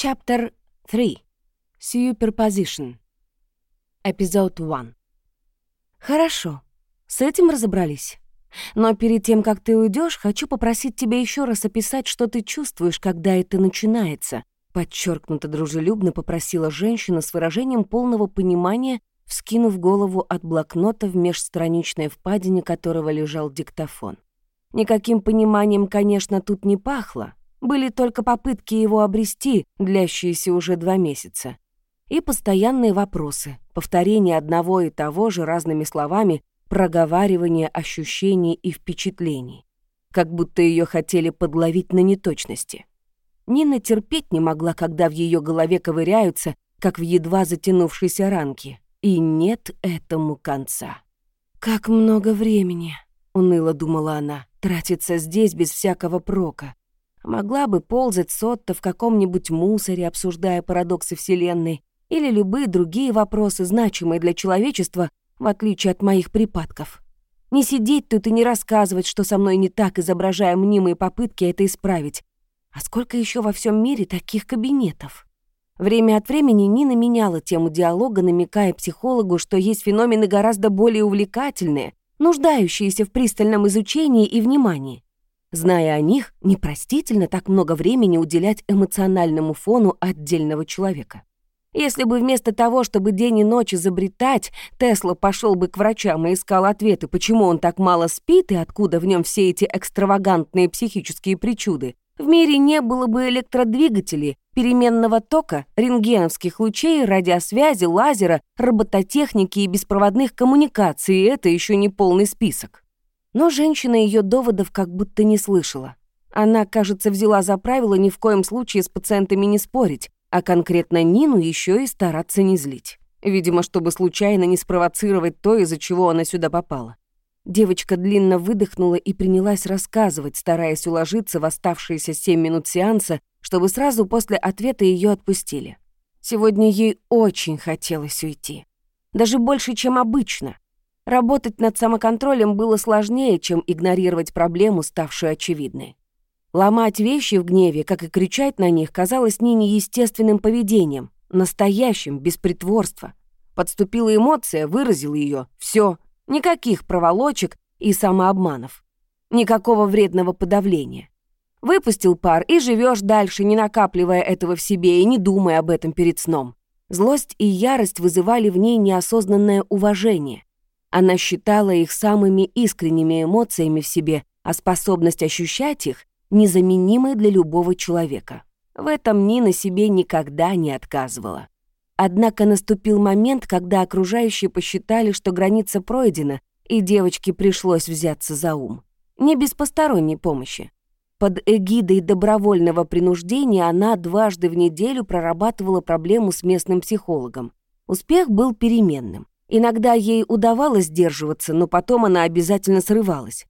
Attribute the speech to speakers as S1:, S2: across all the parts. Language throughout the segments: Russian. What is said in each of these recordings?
S1: Chapter 3. Superposition. Эпизод 1. Хорошо, с этим разобрались. Но перед тем, как ты уйдешь, хочу попросить тебя еще раз описать, что ты чувствуешь, когда это начинается. Подчеркнуто дружелюбно попросила женщина с выражением полного понимания, вскинув голову от блокнота в межстраничной впадине которого лежал диктофон. Никаким пониманием, конечно, тут не пахло. Были только попытки его обрести, длящиеся уже два месяца. И постоянные вопросы, повторение одного и того же разными словами, проговаривание ощущений и впечатлений. Как будто ее хотели подловить на неточности. Нина терпеть не могла, когда в ее голове ковыряются, как в едва затянувшейся ранке. И нет этому конца. «Как много времени», — уныло думала она, — «тратится здесь без всякого прока. Могла бы ползать сотто в каком-нибудь мусоре, обсуждая парадоксы Вселенной, или любые другие вопросы, значимые для человечества, в отличие от моих припадков. Не сидеть тут и не рассказывать, что со мной не так, изображая мнимые попытки это исправить. А сколько еще во всем мире таких кабинетов? Время от времени Нина меняла тему диалога, намекая психологу, что есть феномены гораздо более увлекательные, нуждающиеся в пристальном изучении и внимании. Зная о них, непростительно так много времени уделять эмоциональному фону отдельного человека. Если бы вместо того, чтобы день и ночь изобретать, Тесла пошел бы к врачам и искал ответы, почему он так мало спит и откуда в нем все эти экстравагантные психические причуды, в мире не было бы электродвигателей, переменного тока, рентгеновских лучей, радиосвязи, лазера, робототехники и беспроводных коммуникаций, и это еще не полный список. Но женщина ее доводов как будто не слышала. Она, кажется, взяла за правило ни в коем случае с пациентами не спорить, а конкретно Нину еще и стараться не злить. Видимо, чтобы случайно не спровоцировать то, из-за чего она сюда попала. Девочка длинно выдохнула и принялась рассказывать, стараясь уложиться в оставшиеся семь минут сеанса, чтобы сразу после ответа ее отпустили. Сегодня ей очень хотелось уйти. Даже больше, чем обычно. Работать над самоконтролем было сложнее, чем игнорировать проблему, ставшую очевидной. Ломать вещи в гневе, как и кричать на них, казалось Нине естественным поведением, настоящим, без притворства. Подступила эмоция, выразила ее. Все, никаких проволочек и самообманов. Никакого вредного подавления. Выпустил пар и живешь дальше, не накапливая этого в себе и не думая об этом перед сном. Злость и ярость вызывали в ней неосознанное уважение. Она считала их самыми искренними эмоциями в себе, а способность ощущать их незаменимой для любого человека. В этом Нина себе никогда не отказывала. Однако наступил момент, когда окружающие посчитали, что граница пройдена, и девочке пришлось взяться за ум. Не без посторонней помощи. Под эгидой добровольного принуждения она дважды в неделю прорабатывала проблему с местным психологом. Успех был переменным. Иногда ей удавалось сдерживаться, но потом она обязательно срывалась.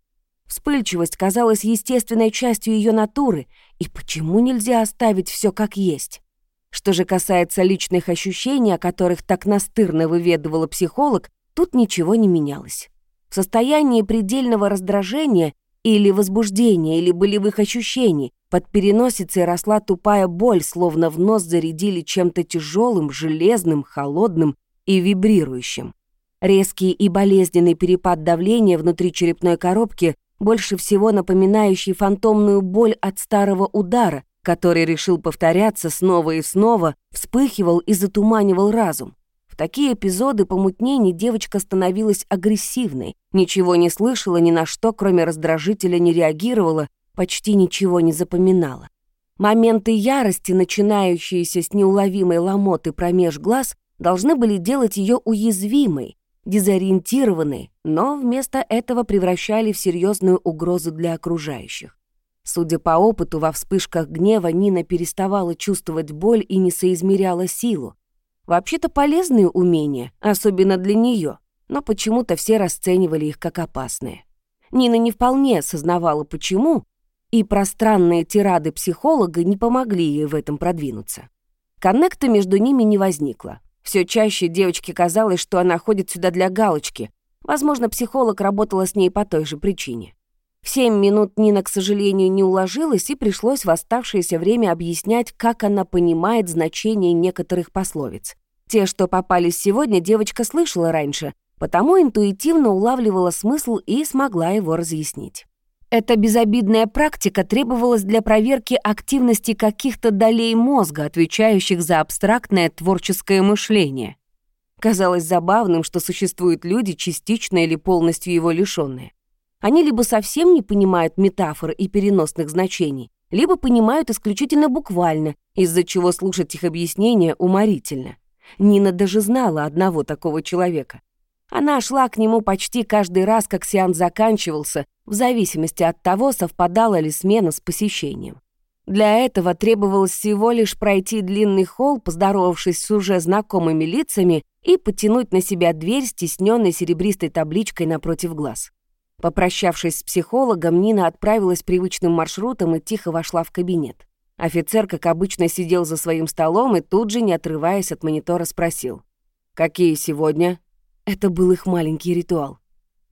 S1: Вспыльчивость казалась естественной частью ее натуры, и почему нельзя оставить все как есть? Что же касается личных ощущений, о которых так настырно выведывала психолог, тут ничего не менялось. В состоянии предельного раздражения или возбуждения, или болевых ощущений под переносицей росла тупая боль, словно в нос зарядили чем-то тяжелым, железным, холодным и вибрирующим. Резкий и болезненный перепад давления внутри черепной коробки больше всего напоминающий фантомную боль от старого удара, который решил повторяться снова и снова, вспыхивал и затуманивал разум. В такие эпизоды помутнений девочка становилась агрессивной, ничего не слышала ни на что, кроме раздражителя не реагировала, почти ничего не запоминала. Моменты ярости, начинающиеся с неуловимой ломоты промеж глаз, должны были делать ее уязвимой, дезориентированы, но вместо этого превращали в серьезную угрозу для окружающих. Судя по опыту, во вспышках гнева Нина переставала чувствовать боль и не соизмеряла силу. Вообще-то полезные умения, особенно для нее, но почему-то все расценивали их как опасные. Нина не вполне осознавала, почему, и пространные тирады психолога не помогли ей в этом продвинуться. Коннекта между ними не возникло. Все чаще девочке казалось, что она ходит сюда для галочки. Возможно, психолог работала с ней по той же причине. В семь минут Нина, к сожалению, не уложилась, и пришлось в оставшееся время объяснять, как она понимает значение некоторых пословиц. Те, что попались сегодня, девочка слышала раньше, потому интуитивно улавливала смысл и смогла его разъяснить. Эта безобидная практика требовалась для проверки активности каких-то долей мозга, отвечающих за абстрактное творческое мышление. Казалось забавным, что существуют люди, частично или полностью его лишённые. Они либо совсем не понимают метафор и переносных значений, либо понимают исключительно буквально, из-за чего слушать их объяснения уморительно. Нина даже знала одного такого человека. Она шла к нему почти каждый раз, как сеанс заканчивался, в зависимости от того, совпадала ли смена с посещением. Для этого требовалось всего лишь пройти длинный холл, поздоровавшись с уже знакомыми лицами, и потянуть на себя дверь с тесненной серебристой табличкой напротив глаз. Попрощавшись с психологом, Нина отправилась привычным маршрутом и тихо вошла в кабинет. Офицер, как обычно, сидел за своим столом и тут же, не отрываясь от монитора, спросил. «Какие сегодня?» Это был их маленький ритуал.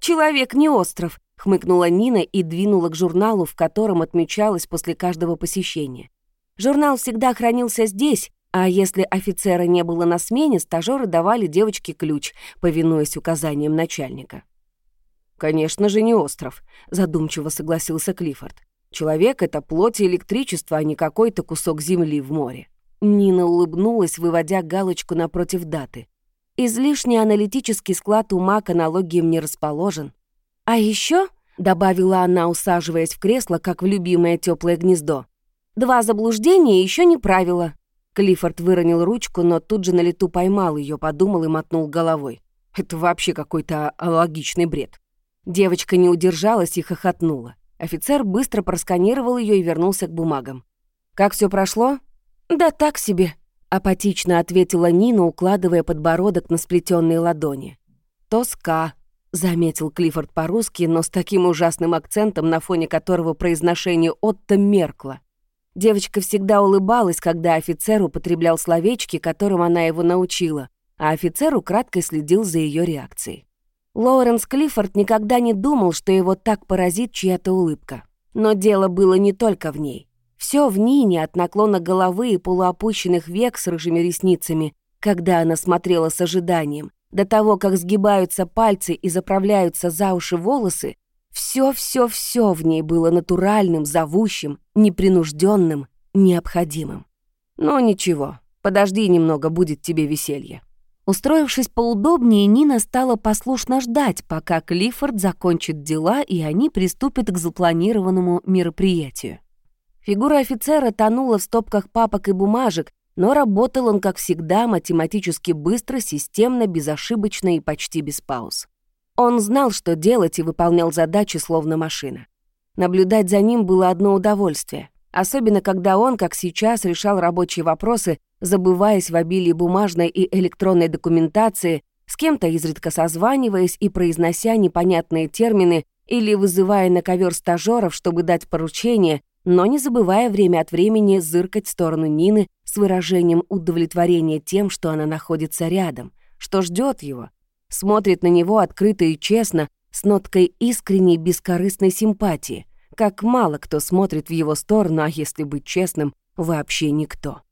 S1: «Человек не остров», — хмыкнула Нина и двинула к журналу, в котором отмечалось после каждого посещения. Журнал всегда хранился здесь, а если офицера не было на смене, стажёры давали девочке ключ, повинуясь указаниям начальника. «Конечно же, не остров», — задумчиво согласился Клиффорд. «Человек — это плоть и электричество, а не какой-то кусок земли в море». Нина улыбнулась, выводя галочку напротив даты. Излишний аналитический склад ума к аналогиям не расположен. А еще, добавила она, усаживаясь в кресло, как в любимое теплое гнездо, два заблуждения еще не правило. Клиффорд выронил ручку, но тут же на лету поймал ее, подумал и мотнул головой. Это вообще какой-то логичный бред. Девочка не удержалась и хохотнула. Офицер быстро просканировал ее и вернулся к бумагам. «Как все прошло?» «Да так себе», Апатично ответила Нина, укладывая подбородок на сплетенные ладони. «Тоска», — заметил Клиффорд по-русски, но с таким ужасным акцентом, на фоне которого произношение Отто меркло. Девочка всегда улыбалась, когда офицер употреблял словечки, которым она его научила, а офицер украдкой следил за ее реакцией. Лоуренс Клиффорд никогда не думал, что его так поразит чья-то улыбка. Но дело было не только в ней. Все в Нине от наклона головы и полуопущенных век с рыжими ресницами, когда она смотрела с ожиданием, до того, как сгибаются пальцы и заправляются за уши волосы, все-все-все в ней было натуральным, зовущим, непринужденным, необходимым. Но ничего, подожди немного, будет тебе веселье. Устроившись поудобнее, Нина стала послушно ждать, пока Клиффорд закончит дела и они приступят к запланированному мероприятию. Фигура офицера тонула в стопках папок и бумажек, но работал он, как всегда, математически быстро, системно, безошибочно и почти без пауз. Он знал, что делать, и выполнял задачи словно машина. Наблюдать за ним было одно удовольствие, особенно когда он, как сейчас, решал рабочие вопросы, забываясь в обилии бумажной и электронной документации, с кем-то изредка созваниваясь и произнося непонятные термины или вызывая на ковер стажеров, чтобы дать поручение, но не забывая время от времени зыркать в сторону Нины с выражением удовлетворения тем, что она находится рядом, что ждет его, смотрит на него открыто и честно, с ноткой искренней бескорыстной симпатии, как мало кто смотрит в его сторону, а если быть честным, вообще никто.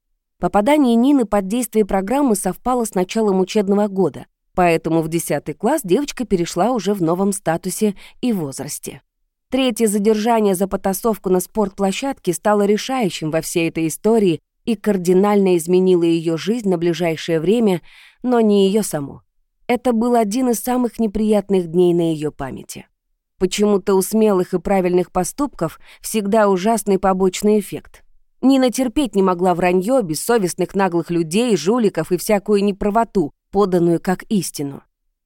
S1: Попадание Нины под действие программы совпало с началом учебного года, поэтому в 10 класс девочка перешла уже в новом статусе и возрасте. Третье задержание за потасовку на спортплощадке стало решающим во всей этой истории и кардинально изменило ее жизнь на ближайшее время, но не ее саму. Это был один из самых неприятных дней на ее памяти. Почему-то у смелых и правильных поступков всегда ужасный побочный эффект. Нина терпеть не могла вранье, бессовестных наглых людей, жуликов и всякую неправоту, поданную как истину.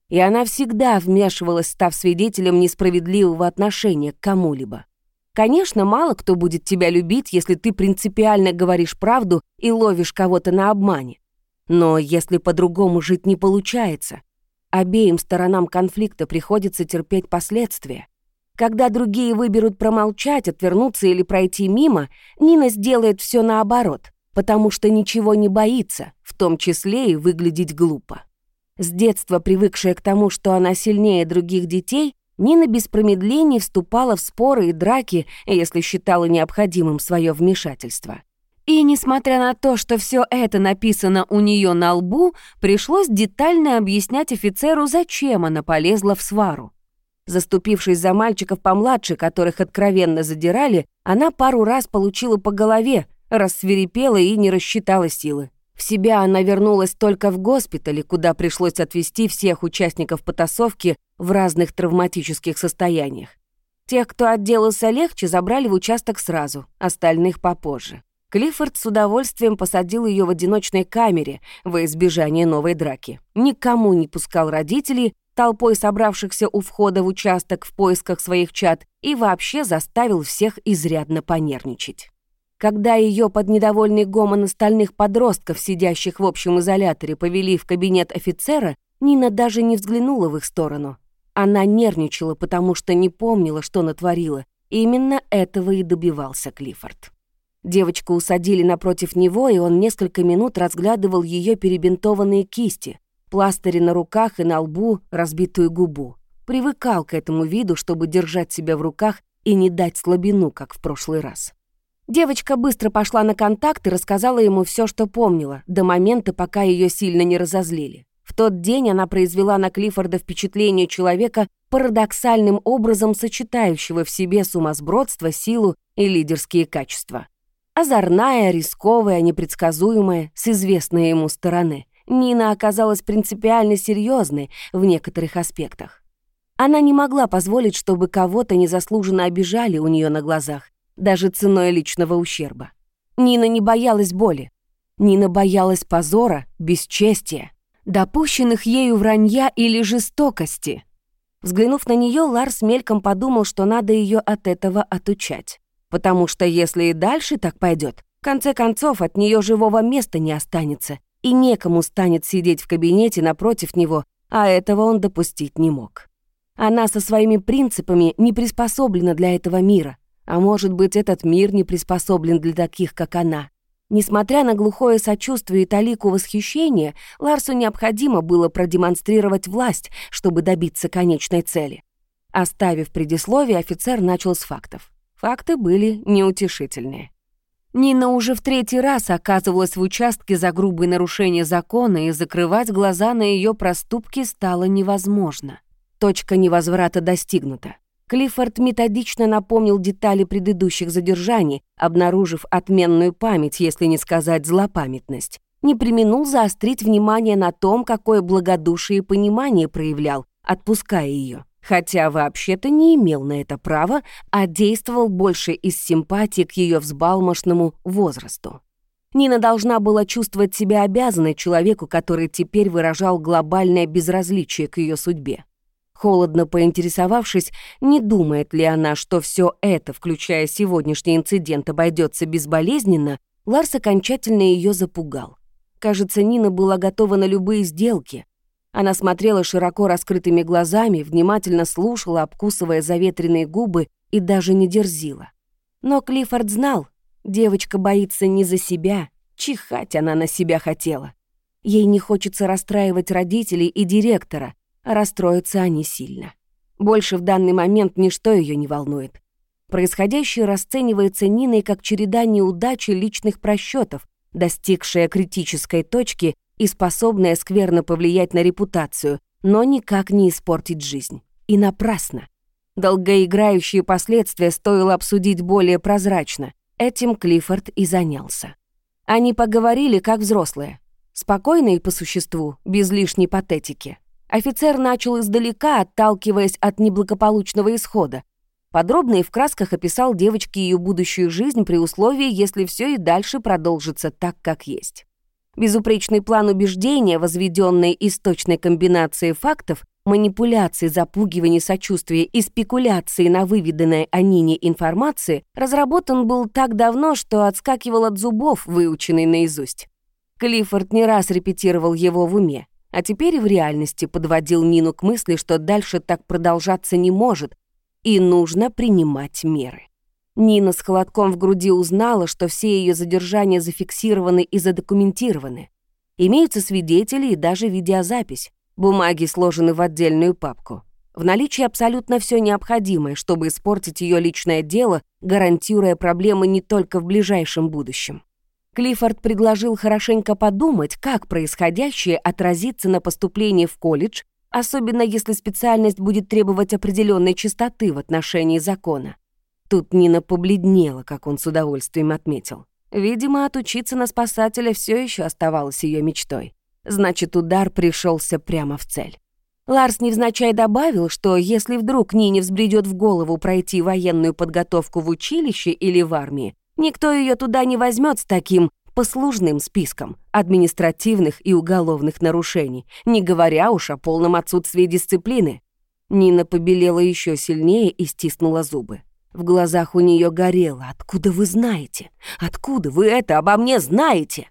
S1: И она всегда вмешивалась, став свидетелем несправедливого отношения к кому-либо. Конечно, мало кто будет тебя любить, если ты принципиально говоришь правду и ловишь кого-то на обмане. Но если по-другому жить не получается, обеим сторонам конфликта приходится терпеть последствия. Когда другие выберут промолчать, отвернуться или пройти мимо, Нина сделает все наоборот, потому что ничего не боится, в том числе и выглядеть глупо. С детства привыкшая к тому, что она сильнее других детей, Нина без промедлений вступала в споры и драки, если считала необходимым свое вмешательство. И несмотря на то, что все это написано у нее на лбу, пришлось детально объяснять офицеру, зачем она полезла в свару. Заступившись за мальчиков помладше, которых откровенно задирали, она пару раз получила по голове, рассверепела и не рассчитала силы. В себя она вернулась только в госпитале, куда пришлось отвезти всех участников потасовки в разных травматических состояниях. Тех, кто отделался легче, забрали в участок сразу, остальных попозже. Клиффорд с удовольствием посадил ее в одиночной камере во избежание новой драки. Никому не пускал родителей, толпой собравшихся у входа в участок в поисках своих чад, и вообще заставил всех изрядно понервничать. Когда ее под недовольный гомон остальных подростков, сидящих в общем изоляторе, повели в кабинет офицера, Нина даже не взглянула в их сторону. Она нервничала, потому что не помнила, что натворила. И именно этого и добивался Клиффорд. Девочку усадили напротив него, и он несколько минут разглядывал ее перебинтованные кисти, пластыри на руках и на лбу, разбитую губу. Привыкал к этому виду, чтобы держать себя в руках и не дать слабину, как в прошлый раз. Девочка быстро пошла на контакт и рассказала ему все, что помнила, до момента, пока ее сильно не разозлили. В тот день она произвела на Клиффорда впечатление человека, парадоксальным образом сочетающего в себе сумасбродство, силу и лидерские качества. Озорная, рисковая, непредсказуемая, с известной ему стороны. Нина оказалась принципиально серьезной в некоторых аспектах. Она не могла позволить, чтобы кого-то незаслуженно обижали у нее на глазах, даже ценой личного ущерба. Нина не боялась боли. Нина боялась позора, бесчестия, допущенных ею вранья или жестокости. Взглянув на нее, Ларс мельком подумал, что надо ее от этого отучать. Потому что если и дальше так пойдет, в конце концов от нее живого места не останется, и некому станет сидеть в кабинете напротив него, а этого он допустить не мог. Она со своими принципами не приспособлена для этого мира, а может быть, этот мир не приспособлен для таких, как она. Несмотря на глухое сочувствие и талику восхищения, Ларсу необходимо было продемонстрировать власть, чтобы добиться конечной цели. Оставив предисловие, офицер начал с фактов. Факты были неутешительные. Нина уже в третий раз оказывалась в участке за грубые нарушения закона, и закрывать глаза на ее проступки стало невозможно. Точка невозврата достигнута. Клиффорд методично напомнил детали предыдущих задержаний, обнаружив отменную память, если не сказать злопамятность. Не применул заострить внимание на том, какое благодушие и понимание проявлял, отпуская ее. Хотя вообще-то не имел на это права, а действовал больше из симпатии к ее взбалмошному возрасту. Нина должна была чувствовать себя обязанной человеку, который теперь выражал глобальное безразличие к ее судьбе. Холодно поинтересовавшись, не думает ли она, что все это, включая сегодняшний инцидент, обойдется безболезненно, Ларс окончательно ее запугал. Кажется, Нина была готова на любые сделки. Она смотрела широко раскрытыми глазами, внимательно слушала, обкусывая заветренные губы и даже не дерзила. Но Клиффорд знал, девочка боится не за себя, чихать она на себя хотела. Ей не хочется расстраивать родителей и директора, расстроятся они сильно. Больше в данный момент ничто ее не волнует. Происходящее расценивается Ниной как череда неудач и личных просчетов, достигшая критической точки и способная скверно повлиять на репутацию, но никак не испортить жизнь. И напрасно. Долгоиграющие последствия стоило обсудить более прозрачно. Этим Клиффорд и занялся. Они поговорили как взрослые. Спокойно и по существу, без лишней патетики. Офицер начал издалека, отталкиваясь от неблагополучного исхода. Подробно и в красках описал девочке ее будущую жизнь при условии, если все и дальше продолжится так, как есть. Безупречный план убеждения, возведенный из точной комбинации фактов, манипуляций, запугиваний, сочувствия и спекуляции на выведанной о Нине информации, разработан был так давно, что отскакивал от зубов, выученный наизусть. Клиффорд не раз репетировал его в уме а теперь в реальности подводил Нину к мысли, что дальше так продолжаться не может, и нужно принимать меры. Нина с холодком в груди узнала, что все ее задержания зафиксированы и задокументированы. Имеются свидетели и даже видеозапись. Бумаги сложены в отдельную папку. В наличии абсолютно все необходимое, чтобы испортить ее личное дело, гарантируя проблемы не только в ближайшем будущем. Клиффорд предложил хорошенько подумать, как происходящее отразится на поступлении в колледж, особенно если специальность будет требовать определенной чистоты в отношении закона. Тут Нина побледнела, как он с удовольствием отметил. Видимо, отучиться на спасателя все еще оставалось ее мечтой. Значит, удар пришелся прямо в цель. Ларс невзначай добавил, что если вдруг Нине взбредет в голову пройти военную подготовку в училище или в армии, никто ее туда не возьмет с таким послужным списком административных и уголовных нарушений, не говоря уж о полном отсутствии дисциплины. Нина побелела еще сильнее и стиснула зубы. В глазах у нее горело. «Откуда вы знаете? Откуда вы это обо мне знаете?»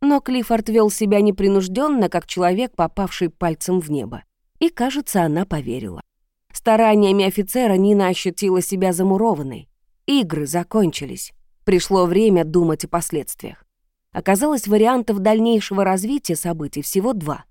S1: Но Клиффорд вел себя непринужденно, как человек, попавший пальцем в небо. И, кажется, она поверила. Стараниями офицера Нина ощутила себя замурованной. Игры закончились. Пришло время думать о последствиях. Оказалось, вариантов дальнейшего развития событий всего два.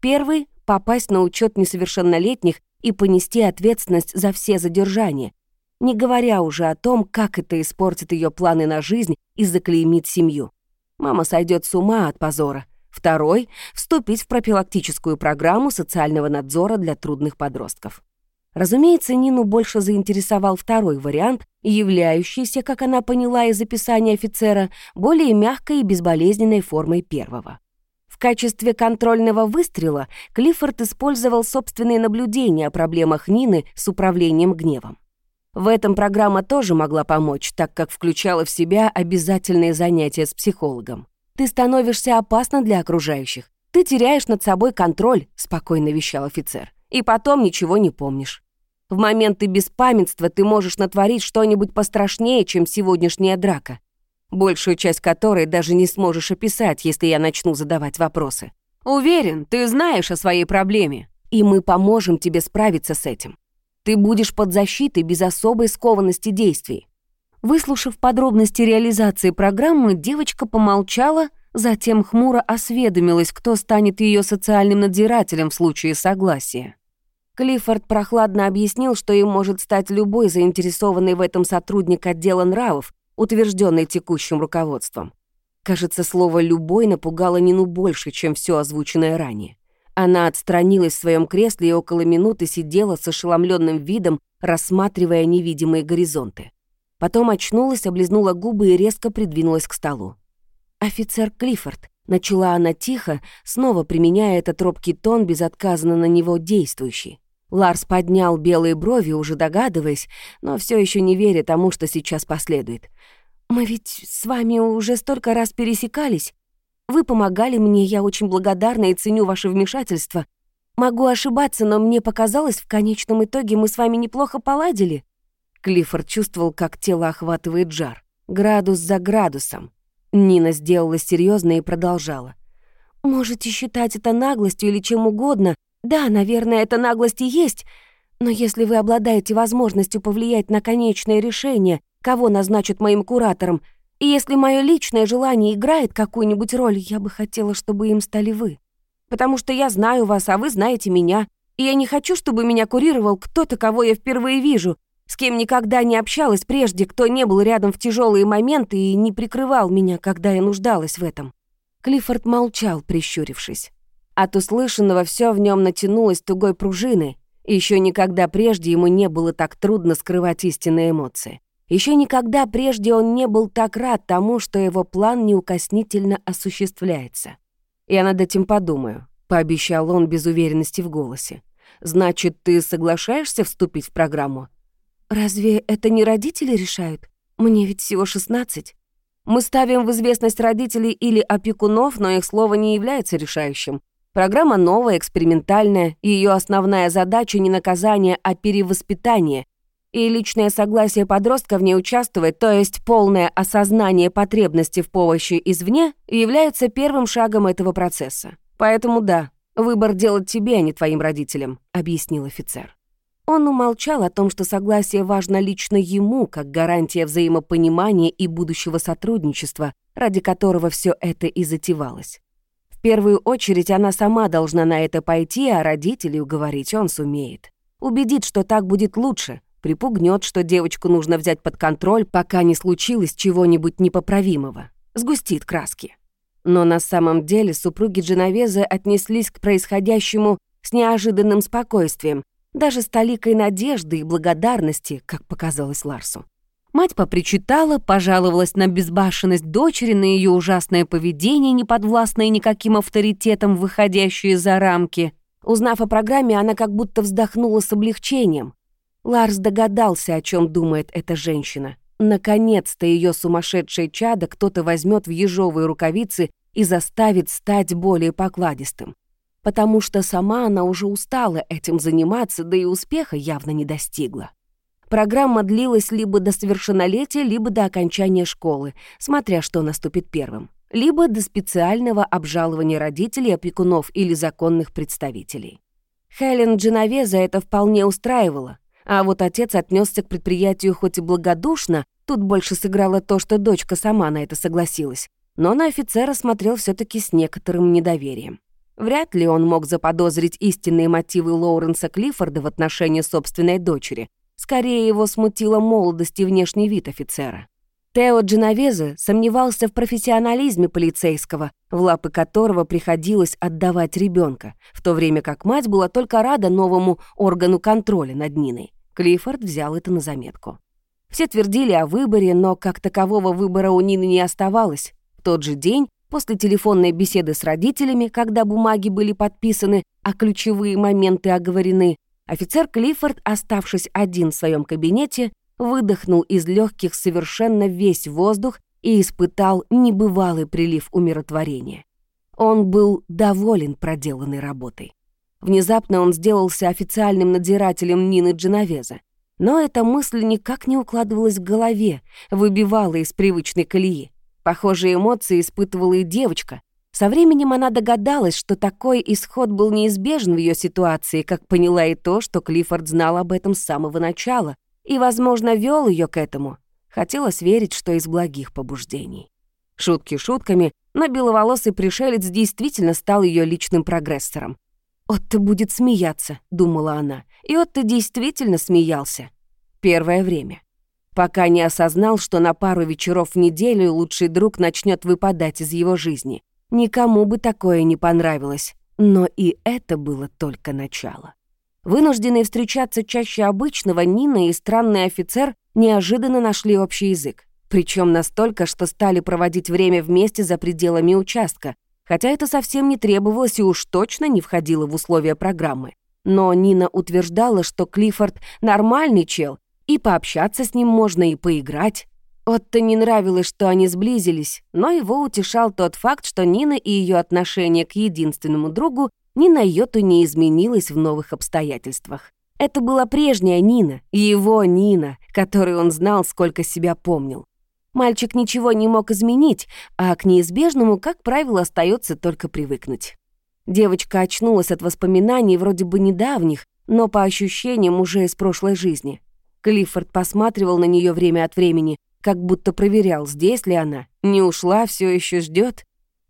S1: Первый — попасть на учет несовершеннолетних и понести ответственность за все задержания, не говоря уже о том, как это испортит ее планы на жизнь и заклеймит семью. Мама сойдет с ума от позора. Второй — вступить в профилактическую программу социального надзора для трудных подростков. Разумеется, Нину больше заинтересовал второй вариант, являющийся, как она поняла из описания офицера, более мягкой и безболезненной формой первого. В качестве контрольного выстрела Клиффорд использовал собственные наблюдения о проблемах Нины с управлением гневом. В этом программа тоже могла помочь, так как включала в себя обязательные занятия с психологом. Ты становишься опасна для окружающих. Ты теряешь над собой контроль», — спокойно вещал офицер. «И потом ничего не помнишь. В моменты беспамятства ты можешь натворить что-нибудь пострашнее, чем сегодняшняя драка, большую часть которой даже не сможешь описать, если я начну задавать вопросы. Уверен, ты знаешь о своей проблеме, и мы поможем тебе справиться с этим. Ты будешь под защитой без особой скованности действий. Выслушав подробности реализации программы, девочка помолчала, затем хмуро осведомилась, кто станет ее социальным надзирателем в случае согласия. Клиффорд прохладно объяснил, что им может стать любой заинтересованный в этом сотрудник отдела нравов, утвержденный текущим руководством. Кажется, слово «любой» напугало Нину больше, чем все озвученное ранее. Она отстранилась в своем кресле и около минуты сидела с ошеломленным видом, рассматривая невидимые горизонты. Потом очнулась, облизнула губы и резко придвинулась к столу. «Офицер Клиффорд», — начала она тихо, снова применяя этот робкий тон, безотказанно на него действующий. Ларс поднял белые брови, уже догадываясь, но все еще не веря тому, что сейчас последует. «Мы ведь с вами уже столько раз пересекались. Вы помогали мне, я очень благодарна и ценю ваше вмешательство. Могу ошибаться, но мне показалось, в конечном итоге мы с вами неплохо поладили». Клиффорд чувствовал, как тело охватывает жар. Градус за градусом. Нина сделала серьезно и продолжала. «Можете считать это наглостью или чем угодно. Да, наверное, это наглость и есть. Но если вы обладаете возможностью повлиять на конечное решение, кого назначат моим куратором, и если мое личное желание играет какую-нибудь роль, я бы хотела, чтобы им стали вы. Потому что я знаю вас, а вы знаете меня. И я не хочу, чтобы меня курировал кто-то, кого я впервые вижу, с кем никогда не общалась прежде, кто не был рядом в тяжелые моменты и не прикрывал меня, когда я нуждалась в этом». Клиффорд молчал, прищурившись. От услышанного все в нем натянулось тугой пружиной, и еще никогда прежде ему не было так трудно скрывать истинные эмоции. Еще никогда прежде он не был так рад тому, что его план неукоснительно осуществляется. «Я над этим подумаю», — пообещал он без уверенности в голосе. «Значит, ты соглашаешься вступить в программу?» «Разве это не родители решают? Мне ведь всего 16. Мы ставим в известность родителей или опекунов, но их слово не является решающим. Программа новая, экспериментальная, и ее основная задача не наказание, а перевоспитание. И личное согласие подростка в ней участвовать, то есть полное осознание потребности в помощи извне, является первым шагом этого процесса. Поэтому да, выбор делать тебе, а не твоим родителям», — объяснил офицер. Он умолчал о том, что согласие важно лично ему, как гарантия взаимопонимания и будущего сотрудничества, ради которого все это и затевалось. В первую очередь она сама должна на это пойти, а родителей уговорить он сумеет. Убедит, что так будет лучше, припугнет, что девочку нужно взять под контроль, пока не случилось чего-нибудь непоправимого. Сгустит краски. Но на самом деле супруги Дженовеза отнеслись к происходящему с неожиданным спокойствием, даже с толикой надежды и благодарности, как показалось Ларсу. Мать попричитала, пожаловалась на безбашенность дочери, на ее ужасное поведение, неподвластное никаким авторитетом, выходящее за рамки. Узнав о программе, она как будто вздохнула с облегчением. Ларс догадался, о чем думает эта женщина. Наконец-то ее сумасшедшее чадо кто-то возьмет в ежовые рукавицы и заставит стать более покладистым. Потому что сама она уже устала этим заниматься, да и успеха явно не достигла. Программа длилась либо до совершеннолетия, либо до окончания школы, смотря что наступит первым, либо до специального обжалования родителей, опекунов или законных представителей. Хелен Дженовеза это вполне устраивало, а вот отец отнесся к предприятию хоть и благодушно, тут больше сыграло то, что дочка сама на это согласилась, но на офицера смотрел все таки с некоторым недоверием. Вряд ли он мог заподозрить истинные мотивы Лоуренса Клиффорда в отношении собственной дочери. Скорее его смутила молодость и внешний вид офицера. Тео Дженовезе сомневался в профессионализме полицейского, в лапы которого приходилось отдавать ребенка, в то время как мать была только рада новому органу контроля над Ниной. Клиффорд взял это на заметку. Все твердили о выборе, но как такового выбора у Нины не оставалось. В тот же день, после телефонной беседы с родителями, когда бумаги были подписаны, а ключевые моменты оговорены, офицер Клиффорд, оставшись один в своем кабинете, выдохнул из легких совершенно весь воздух и испытал небывалый прилив умиротворения. Он был доволен проделанной работой. Внезапно он сделался официальным надзирателем Нины Дженовеза. Но эта мысль никак не укладывалась в голове, выбивала из привычной колеи. Похожие эмоции испытывала и девочка. Со временем она догадалась, что такой исход был неизбежен в ее ситуации, как поняла и то, что Клиффорд знал об этом с самого начала, и, возможно, вел ее к этому. Хотелось верить, что из благих побуждений. Шутки шутками, но беловолосый пришелец действительно стал ее личным прогрессором. «Отто будет смеяться», — думала она, и Отто действительно смеялся. Первое время. Пока не осознал, что на пару вечеров в неделю лучший друг начнет выпадать из его жизни. Никому бы такое не понравилось. Но и это было только начало. Вынужденные встречаться чаще обычного, Нина и странный офицер неожиданно нашли общий язык. Причем настолько, что стали проводить время вместе за пределами участка, хотя это совсем не требовалось и уж точно не входило в условия программы. Но Нина утверждала, что Клиффорд нормальный чел, и пообщаться с ним можно, и поиграть. Отто не нравилось, что они сблизились, но его утешал тот факт, что Нина и ее отношение к единственному другу ни на йоту не изменилась в новых обстоятельствах. Это была прежняя Нина, его Нина, которую он знал, сколько себя помнил. Мальчик ничего не мог изменить, а к неизбежному, как правило, остается только привыкнуть. Девочка очнулась от воспоминаний вроде бы недавних, но по ощущениям уже из прошлой жизни. Клиффорд посматривал на нее время от времени, как будто проверял, здесь ли она, не ушла, все еще ждет.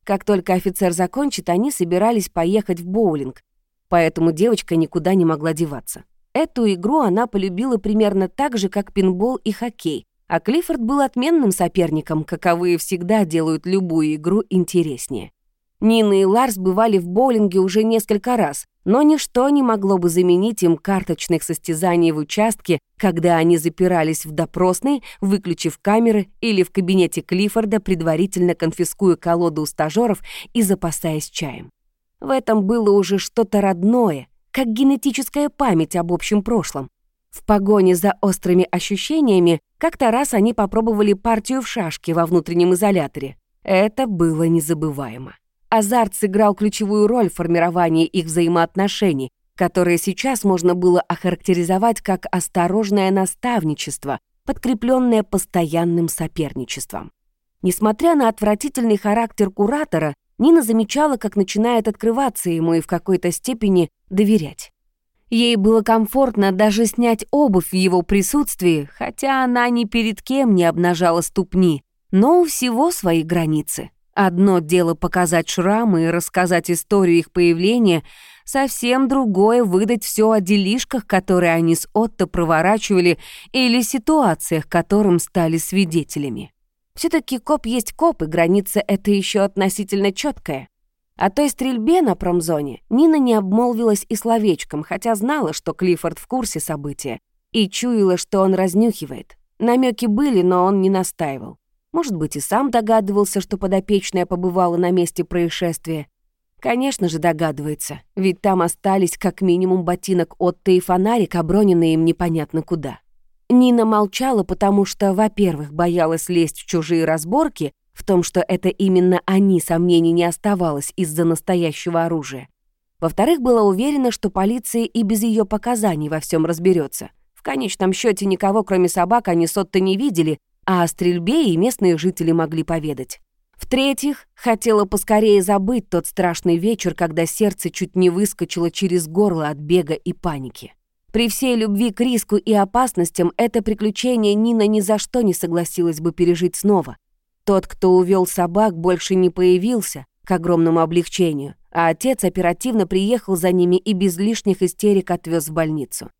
S1: Как только офицер закончит, они собирались поехать в боулинг, поэтому девочка никуда не могла деваться. Эту игру она полюбила примерно так же, как пинбол и хоккей, а Клиффорд был отменным соперником, каковые всегда делают любую игру интереснее. Нина и Ларс бывали в боулинге уже несколько раз, но ничто не могло бы заменить им карточных состязаний в участке, когда они запирались в допросной, выключив камеры, или в кабинете Клиффорда, предварительно конфискуя колоду у стажеров и запасаясь чаем. В этом было уже что-то родное, как генетическая память об общем прошлом. В погоне за острыми ощущениями как-то раз они попробовали партию в шашки во внутреннем изоляторе. Это было незабываемо. Азарт сыграл ключевую роль в формировании их взаимоотношений, которые сейчас можно было охарактеризовать как осторожное наставничество, подкрепленное постоянным соперничеством. Несмотря на отвратительный характер куратора, Нина замечала, как начинает открываться ему и в какой-то степени доверять. Ей было комфортно даже снять обувь в его присутствии, хотя она ни перед кем не обнажала ступни, но у всего свои границы. Одно дело показать шрамы и рассказать историю их появления, совсем другое — выдать все о делишках, которые они с Отто проворачивали, или ситуациях, которым стали свидетелями. все таки коп есть коп, и граница это еще относительно четкая. О той стрельбе на промзоне Нина не обмолвилась и словечком, хотя знала, что Клиффорд в курсе события, и чуяла, что он разнюхивает. Намеки были, но он не настаивал. Может быть, и сам догадывался, что подопечная побывала на месте происшествия. Конечно же, догадывается, ведь там остались как минимум ботинок Отто и фонарик, оброненные им непонятно куда. Нина молчала, потому что, во-первых, боялась лезть в чужие разборки, в том, что это именно они, сомнений не оставалось из-за настоящего оружия. Во-вторых, была уверена, что полиция и без ее показаний во всем разберется. В конечном счете никого, кроме собак, они с Отто не видели, а о стрельбе и местные жители могли поведать. В-третьих, хотела поскорее забыть тот страшный вечер, когда сердце чуть не выскочило через горло от бега и паники. При всей любви к риску и опасностям это приключение Нина ни за что не согласилась бы пережить снова. Тот, кто увел собак, больше не появился, к огромному облегчению, а отец оперативно приехал за ними и без лишних истерик отвез в больницу.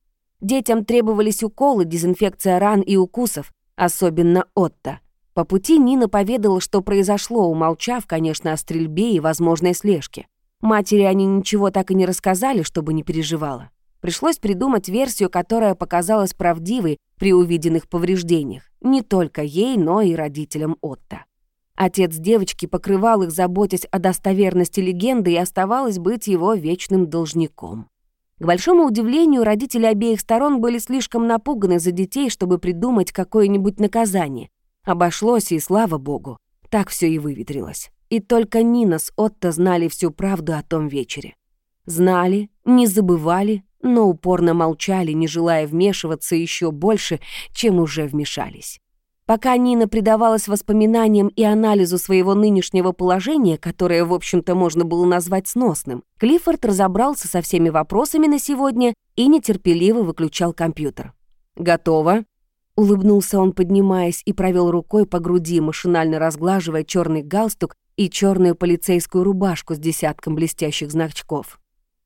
S1: Детям требовались уколы, дезинфекция ран и укусов, особенно Отто. По пути Нина поведала, что произошло, умолчав, конечно, о стрельбе и возможной слежке. Матери они ничего так и не рассказали, чтобы не переживала. Пришлось придумать версию, которая показалась правдивой при увиденных повреждениях. Не только ей, но и родителям Отто. Отец девочки покрывал их, заботясь о достоверности легенды, и оставалось быть его вечным должником. К большому удивлению, родители обеих сторон были слишком напуганы за детей, чтобы придумать какое-нибудь наказание. Обошлось, и слава богу, так все и выветрилось. И только Нина с Отто знали всю правду о том вечере. Знали, не забывали, но упорно молчали, не желая вмешиваться еще больше, чем уже вмешались. Пока Нина предавалась воспоминаниям и анализу своего нынешнего положения, которое, в общем-то, можно было назвать сносным, Клиффорд разобрался со всеми вопросами на сегодня и нетерпеливо выключал компьютер. «Готово?» Улыбнулся он, поднимаясь, и провел рукой по груди, машинально разглаживая черный галстук и черную полицейскую рубашку с десятком блестящих значков.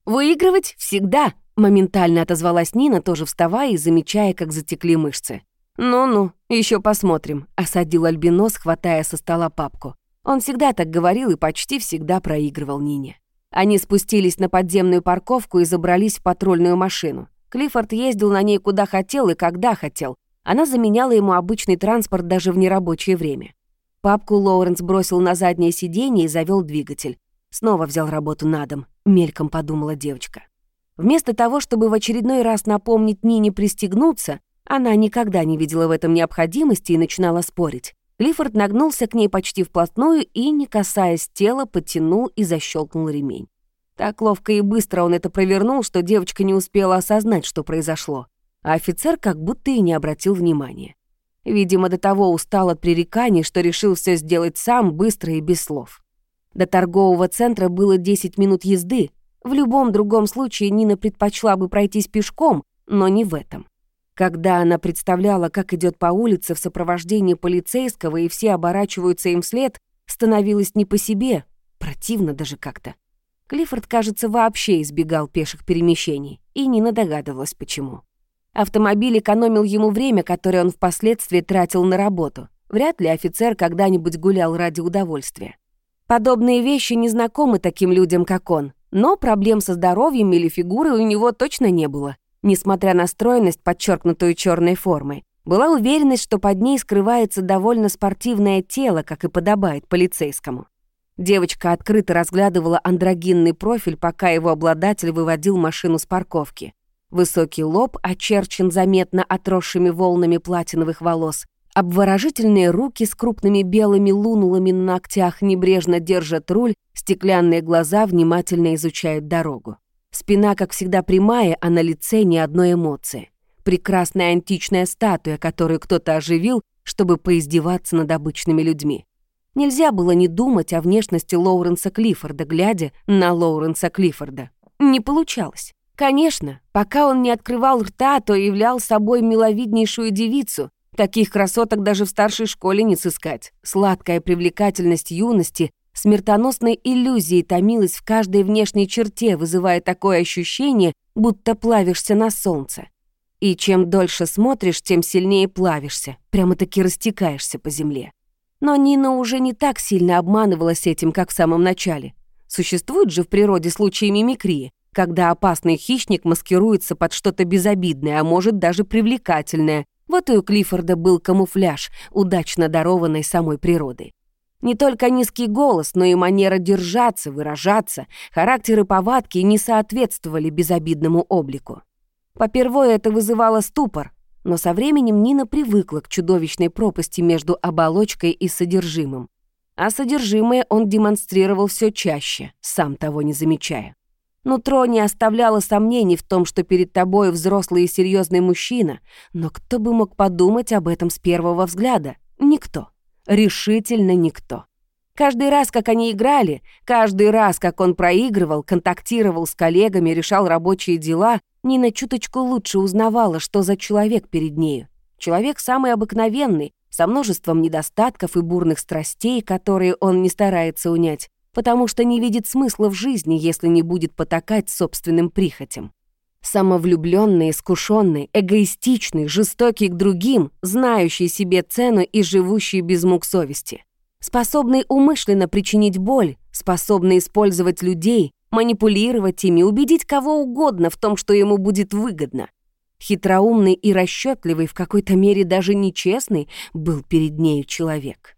S1: «Выигрывать всегда!» — моментально отозвалась Нина, тоже вставая и замечая, как затекли мышцы. «Ну-ну, еще посмотрим», — осадил Альбинос, хватая со стола папку. Он всегда так говорил и почти всегда проигрывал Нине. Они спустились на подземную парковку и забрались в патрульную машину. Клиффорд ездил на ней куда хотел и когда хотел. Она заменяла ему обычный транспорт даже в нерабочее время. Папку Лоуренс бросил на заднее сиденье и завел двигатель. Снова взял работу на дом, мельком подумала девочка. Вместо того, чтобы в очередной раз напомнить Нине пристегнуться, она никогда не видела в этом необходимости и начинала спорить. Клиффорд нагнулся к ней почти вплотную и, не касаясь тела, подтянул и защелкнул ремень. Так ловко и быстро он это провернул, что девочка не успела осознать, что произошло. А офицер как будто и не обратил внимания. Видимо, до того устал от пререканий, что решил все сделать сам, быстро и без слов. До торгового центра было 10 минут езды. В любом другом случае Нина предпочла бы пройтись пешком, но не в этом. Когда она представляла, как идет по улице в сопровождении полицейского, и все оборачиваются им вслед, становилось не по себе, противно даже как-то. Клиффорд, кажется, вообще избегал пеших перемещений, и Нина догадывалась, почему. Автомобиль экономил ему время, которое он впоследствии тратил на работу. Вряд ли офицер когда-нибудь гулял ради удовольствия. Подобные вещи не знакомы таким людям, как он, но проблем со здоровьем или фигурой у него точно не было несмотря на стройность, подчеркнутую черной формой. Была уверенность, что под ней скрывается довольно спортивное тело, как и подобает полицейскому. Девочка открыто разглядывала андрогинный профиль, пока его обладатель выводил машину с парковки. Высокий лоб очерчен заметно отросшими волнами платиновых волос. Обворожительные руки с крупными белыми лунулами на ногтях небрежно держат руль, стеклянные глаза внимательно изучают дорогу. Спина, как всегда, прямая, а на лице ни одной эмоции. Прекрасная античная статуя, которую кто-то оживил, чтобы поиздеваться над обычными людьми. Нельзя было не думать о внешности Лоуренса Клиффорда, глядя на Лоуренса Клиффорда. Не получалось. Конечно, пока он не открывал рта, то являл собой миловиднейшую девицу, Таких красоток даже в старшей школе не сыскать. Сладкая привлекательность юности смертоносной иллюзией томилась в каждой внешней черте, вызывая такое ощущение, будто плавишься на солнце. И чем дольше смотришь, тем сильнее плавишься, прямо-таки растекаешься по земле. Но Нина уже не так сильно обманывалась этим, как в самом начале. Существуют же в природе случаи мимикрии, когда опасный хищник маскируется под что-то безобидное, а может даже привлекательное. Вот и у Клиффорда был камуфляж, удачно дарованный самой природой. Не только низкий голос, но и манера держаться, выражаться, характер и повадки не соответствовали безобидному облику. Попервой это вызывало ступор, но со временем Нина привыкла к чудовищной пропасти между оболочкой и содержимым. А содержимое он демонстрировал все чаще, сам того не замечая. Нутро не оставляло сомнений в том, что перед тобой взрослый и серьезный мужчина, но кто бы мог подумать об этом с первого взгляда? Никто решительно никто. Каждый раз, как они играли, каждый раз, как он проигрывал, контактировал с коллегами, решал рабочие дела, Нина чуточку лучше узнавала, что за человек перед нею. Человек самый обыкновенный, со множеством недостатков и бурных страстей, которые он не старается унять, потому что не видит смысла в жизни, если не будет потакать собственным прихотям. Самовлюбленный, искушенный, эгоистичный, жестокий к другим, знающий себе цену и живущий без мук совести. Способный умышленно причинить боль, способный использовать людей, манипулировать ими, убедить кого угодно в том, что ему будет выгодно. Хитроумный и расчетливый, в какой-то мере даже нечестный, был перед нею человек.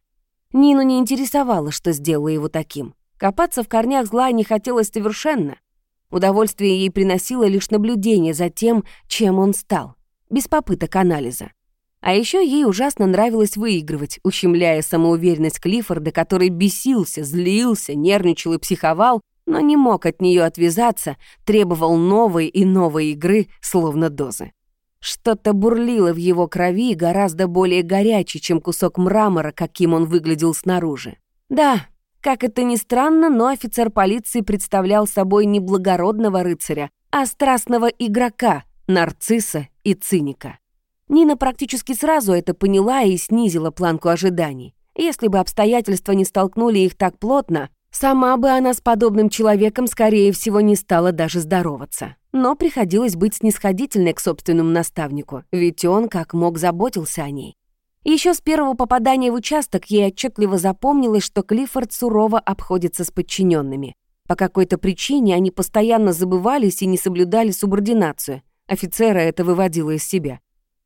S1: Нину не интересовало, что сделало его таким. Копаться в корнях зла не хотелось совершенно. Удовольствие ей приносило лишь наблюдение за тем, чем он стал, без попыток анализа. А еще ей ужасно нравилось выигрывать, ущемляя самоуверенность Клиффорда, который бесился, злился, нервничал и психовал, но не мог от нее отвязаться, требовал новой и новой игры, словно дозы. Что-то бурлило в его крови гораздо более горячий, чем кусок мрамора, каким он выглядел снаружи. Да, как это ни странно, но офицер полиции представлял собой не благородного рыцаря, а страстного игрока, нарцисса и циника. Нина практически сразу это поняла и снизила планку ожиданий. Если бы обстоятельства не столкнули их так плотно, сама бы она с подобным человеком, скорее всего, не стала даже здороваться. Но приходилось быть снисходительной к собственному наставнику, ведь он как мог заботился о ней. Еще с первого попадания в участок ей отчетливо запомнилось, что Клиффорд сурово обходится с подчиненными. По какой-то причине они постоянно забывались и не соблюдали субординацию. Офицера это выводило из себя.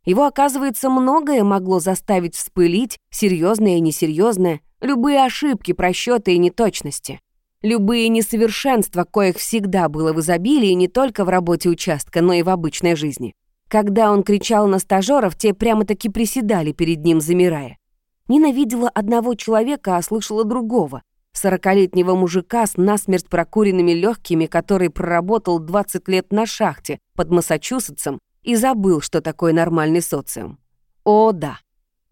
S1: Его, оказывается, многое могло заставить вспылить, серьезное и несерьезное, любые ошибки, просчеты и неточности. Любые несовершенства, коих всегда было в изобилии не только в работе участка, но и в обычной жизни. Когда он кричал на стажеров, те прямо-таки приседали перед ним, замирая. Нина видела одного человека, а слышала другого. Сорокалетнего мужика с насмерть прокуренными легкими, который проработал 20 лет на шахте под Массачусетсом и забыл, что такое нормальный социум. О, да.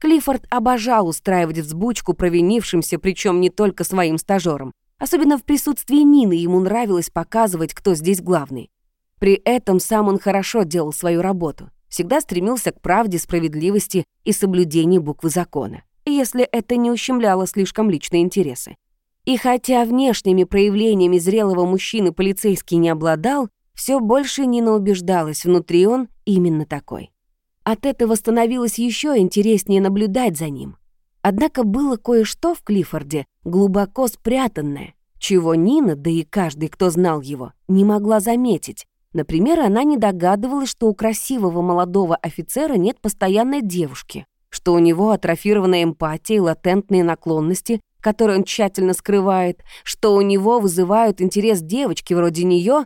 S1: Клиффорд обожал устраивать взбучку провинившимся, причем не только своим стажерам. Особенно в присутствии Нины ему нравилось показывать, кто здесь главный. При этом сам он хорошо делал свою работу, всегда стремился к правде, справедливости и соблюдению буквы закона, если это не ущемляло слишком личные интересы. И хотя внешними проявлениями зрелого мужчины полицейский не обладал, все больше Нина убеждалась, внутри он именно такой. От этого становилось еще интереснее наблюдать за ним. Однако было кое-что в Клиффорде, глубоко спрятанное, чего Нина, да и каждый, кто знал его, не могла заметить, Например, она не догадывалась, что у красивого молодого офицера нет постоянной девушки, что у него атрофированная эмпатия и латентные наклонности, которые он тщательно скрывает, что у него вызывают интерес девочки вроде нее,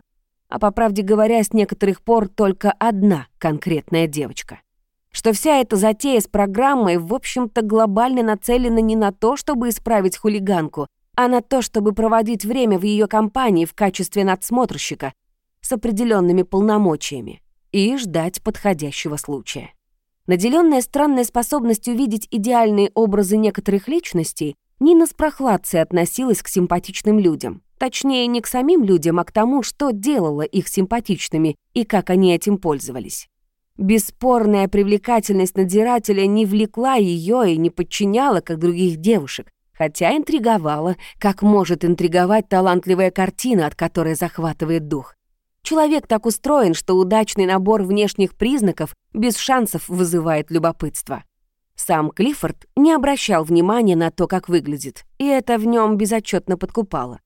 S1: а по правде говоря, с некоторых пор только одна конкретная девочка. Что вся эта затея с программой, в общем-то, глобально нацелена не на то, чтобы исправить хулиганку, а на то, чтобы проводить время в ее компании в качестве надсмотрщика, с определенными полномочиями и ждать подходящего случая. Наделенная странной способностью видеть идеальные образы некоторых личностей, Нина с прохладцей относилась к симпатичным людям. Точнее, не к самим людям, а к тому, что делало их симпатичными и как они этим пользовались. Бесспорная привлекательность надзирателя не влекла ее и не подчиняла, как других девушек, хотя интриговала, как может интриговать талантливая картина, от которой захватывает дух. Человек так устроен, что удачный набор внешних признаков без шансов вызывает любопытство. Сам Клиффорд не обращал внимания на то, как выглядит, и это в нем безотчетно подкупало.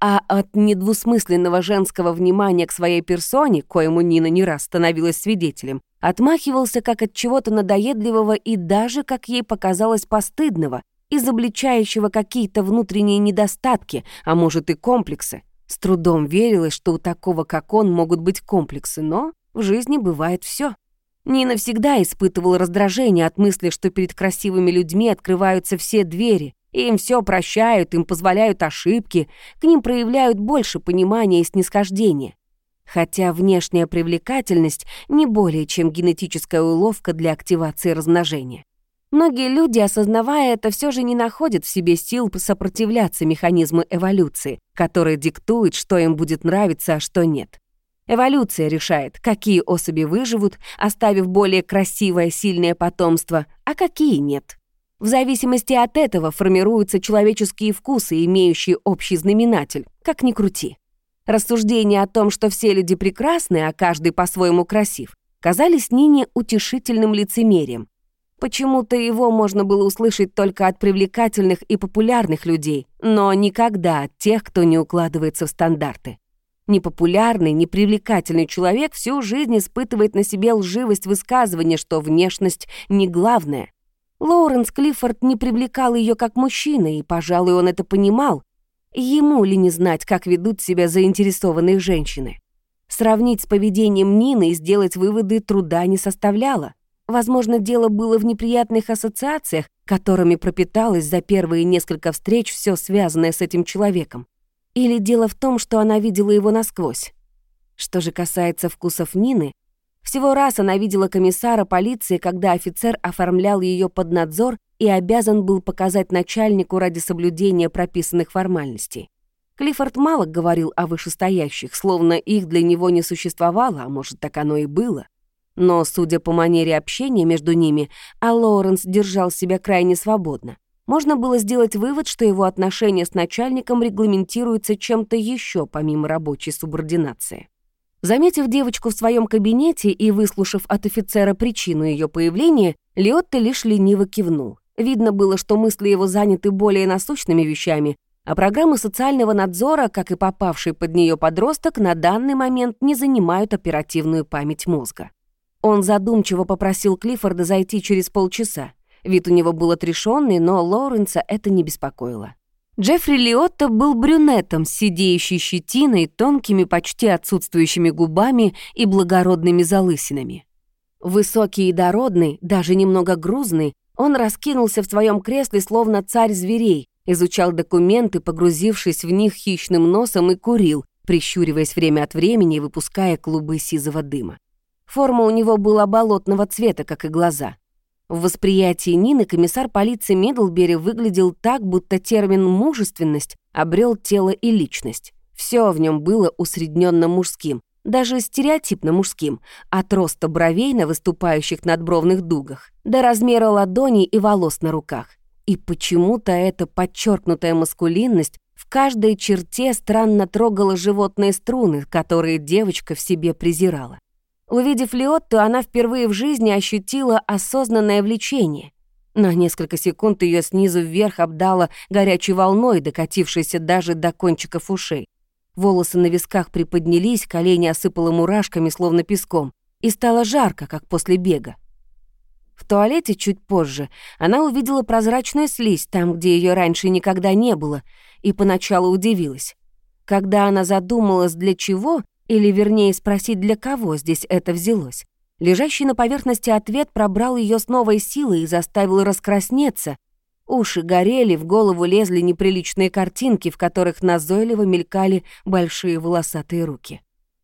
S1: А от недвусмысленного женского внимания к своей персоне, коему Нина не раз становилась свидетелем, отмахивался как от чего-то надоедливого и даже, как ей показалось, постыдного, изобличающего какие-то внутренние недостатки, а может и комплексы. С трудом верилось, что у такого, как он, могут быть комплексы, но в жизни бывает все. Нина всегда испытывала раздражение от мысли, что перед красивыми людьми открываются все двери, им все прощают, им позволяют ошибки, к ним проявляют больше понимания и снисхождения. Хотя внешняя привлекательность не более чем генетическая уловка для активации размножения. Многие люди, осознавая это, все же не находят в себе сил сопротивляться механизму эволюции, который диктует, что им будет нравиться, а что нет. Эволюция решает, какие особи выживут, оставив более красивое, сильное потомство, а какие нет. В зависимости от этого формируются человеческие вкусы, имеющие общий знаменатель, как ни крути. Рассуждения о том, что все люди прекрасны, а каждый по-своему красив, казались Нине утешительным лицемерием. Почему-то его можно было услышать только от привлекательных и популярных людей, но никогда от тех, кто не укладывается в стандарты. Непопулярный, непривлекательный человек всю жизнь испытывает на себе лживость высказывания, что внешность не главное. Лоуренс Клиффорд не привлекал ее как мужчина, и, пожалуй, он это понимал. Ему ли не знать, как ведут себя заинтересованные женщины? Сравнить с поведением Нины и сделать выводы труда не составляло. Возможно, дело было в неприятных ассоциациях, которыми пропиталось за первые несколько встреч все связанное с этим человеком. Или дело в том, что она видела его насквозь? Что же касается вкусов Нины, всего раз она видела комиссара полиции, когда офицер оформлял ее под надзор и обязан был показать начальнику ради соблюдения прописанных формальностей. Клиффорд мало говорил о вышестоящих, словно их для него не существовало, а может, так оно и было. Но, судя по манере общения между ними, а Лоуренс держал себя крайне свободно можно было сделать вывод, что его отношения с начальником регламентируются чем-то еще помимо рабочей субординации. Заметив девочку в своем кабинете и выслушав от офицера причину ее появления, Лиотто лишь лениво кивнул. Видно было, что мысли его заняты более насущными вещами, а программы социального надзора, как и попавший под нее подросток, на данный момент не занимают оперативную память мозга. Он задумчиво попросил Клиффорда зайти через полчаса. Вид у него был отрешенный, но Лоуренса это не беспокоило. Джеффри Лиотто был брюнетом с сидеющей щетиной, тонкими, почти отсутствующими губами и благородными залысинами. Высокий и дородный, даже немного грузный, он раскинулся в своем кресле, словно царь зверей, изучал документы, погрузившись в них хищным носом и курил, прищуриваясь время от времени и выпуская клубы сизого дыма. Форма у него была болотного цвета, как и глаза. В восприятии Нины комиссар полиции Медлбери выглядел так, будто термин «мужественность» обрел тело и личность. Все в нем было усредненно мужским, даже стереотипно мужским, от роста бровей на выступающих надбровных дугах до размера ладоней и волос на руках. И почему-то эта подчеркнутая маскулинность в каждой черте странно трогала животные струны, которые девочка в себе презирала. Увидев Лиотту, она впервые в жизни ощутила осознанное влечение. На несколько секунд ее снизу вверх обдало горячей волной, докатившейся даже до кончиков ушей. Волосы на висках приподнялись, колени осыпало мурашками, словно песком, и стало жарко, как после бега. В туалете чуть позже она увидела прозрачную слизь там, где ее раньше никогда не было, и поначалу удивилась. Когда она задумалась, для чего, или, вернее, спросить, для кого здесь это взялось. Лежащий на поверхности ответ пробрал ее с новой силой и заставил раскраснеться. Уши горели, в голову лезли неприличные картинки, в которых назойливо мелькали большие волосатые руки.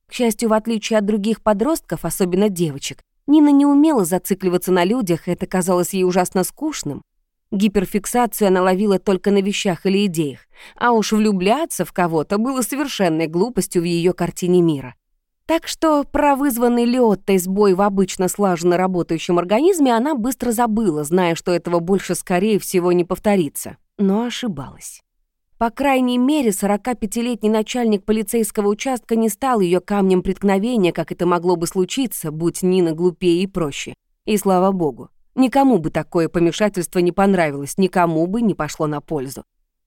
S1: К счастью, в отличие от других подростков, особенно девочек, Нина не умела зацикливаться на людях, это казалось ей ужасно скучным. Гиперфиксацию она ловила только на вещах или идеях, а уж влюбляться в кого-то было совершенной глупостью в ее картине мира. Так что про вызванный Лиоттой сбой в обычно слаженно работающем организме она быстро забыла, зная, что этого больше, скорее всего, не повторится. Но ошибалась. По крайней мере, 45-летний начальник полицейского участка не стал ее камнем преткновения, как это могло бы случиться, будь Нина глупее и проще. И слава богу, никому бы такое помешательство не понравилось, никому бы не пошло на пользу.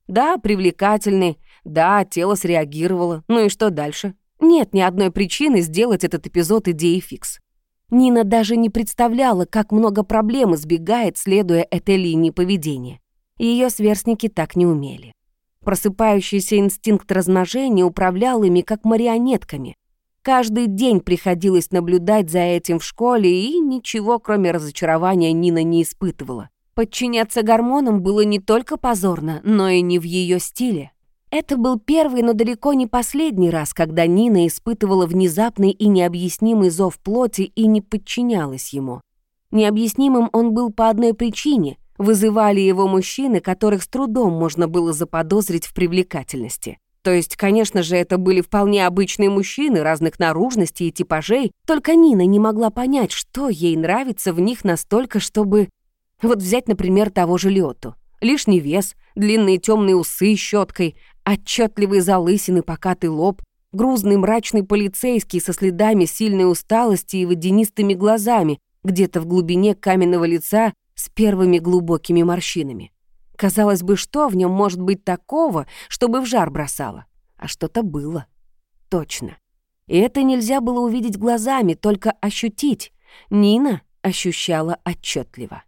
S1: Да, привлекательный, да, тело среагировало, ну и что дальше? Нет ни одной причины сделать этот эпизод идеей фикс. Нина даже не представляла, как много проблем избегает, следуя этой линии поведения. Ее сверстники так не умели. Просыпающийся инстинкт размножения управлял ими как марионетками. Каждый день приходилось наблюдать за этим в школе, и ничего, кроме разочарования, Нина не испытывала. Подчиняться гормонам было не только позорно, но и не в ее стиле. Это был первый, но далеко не последний раз, когда Нина испытывала внезапный и необъяснимый зов плоти и не подчинялась ему. Необъяснимым он был по одной причине — вызывали его мужчины, которых с трудом можно было заподозрить в привлекательности. То есть, конечно же, это были вполне обычные мужчины разных наружностей и типажей, только Нина не могла понять, что ей нравится в них настолько, чтобы... Вот взять, например, того же Лёту. Лишний вес, длинные темные усы щеткой, Отчетливые залысины, покатый лоб, грузный мрачный полицейский со следами сильной усталости и водянистыми глазами, где-то в глубине каменного лица с первыми глубокими морщинами. Казалось бы, что в нем может быть такого, чтобы в жар бросало? А что-то было. Точно. И это нельзя было увидеть глазами, только ощутить. Нина ощущала отчетливо.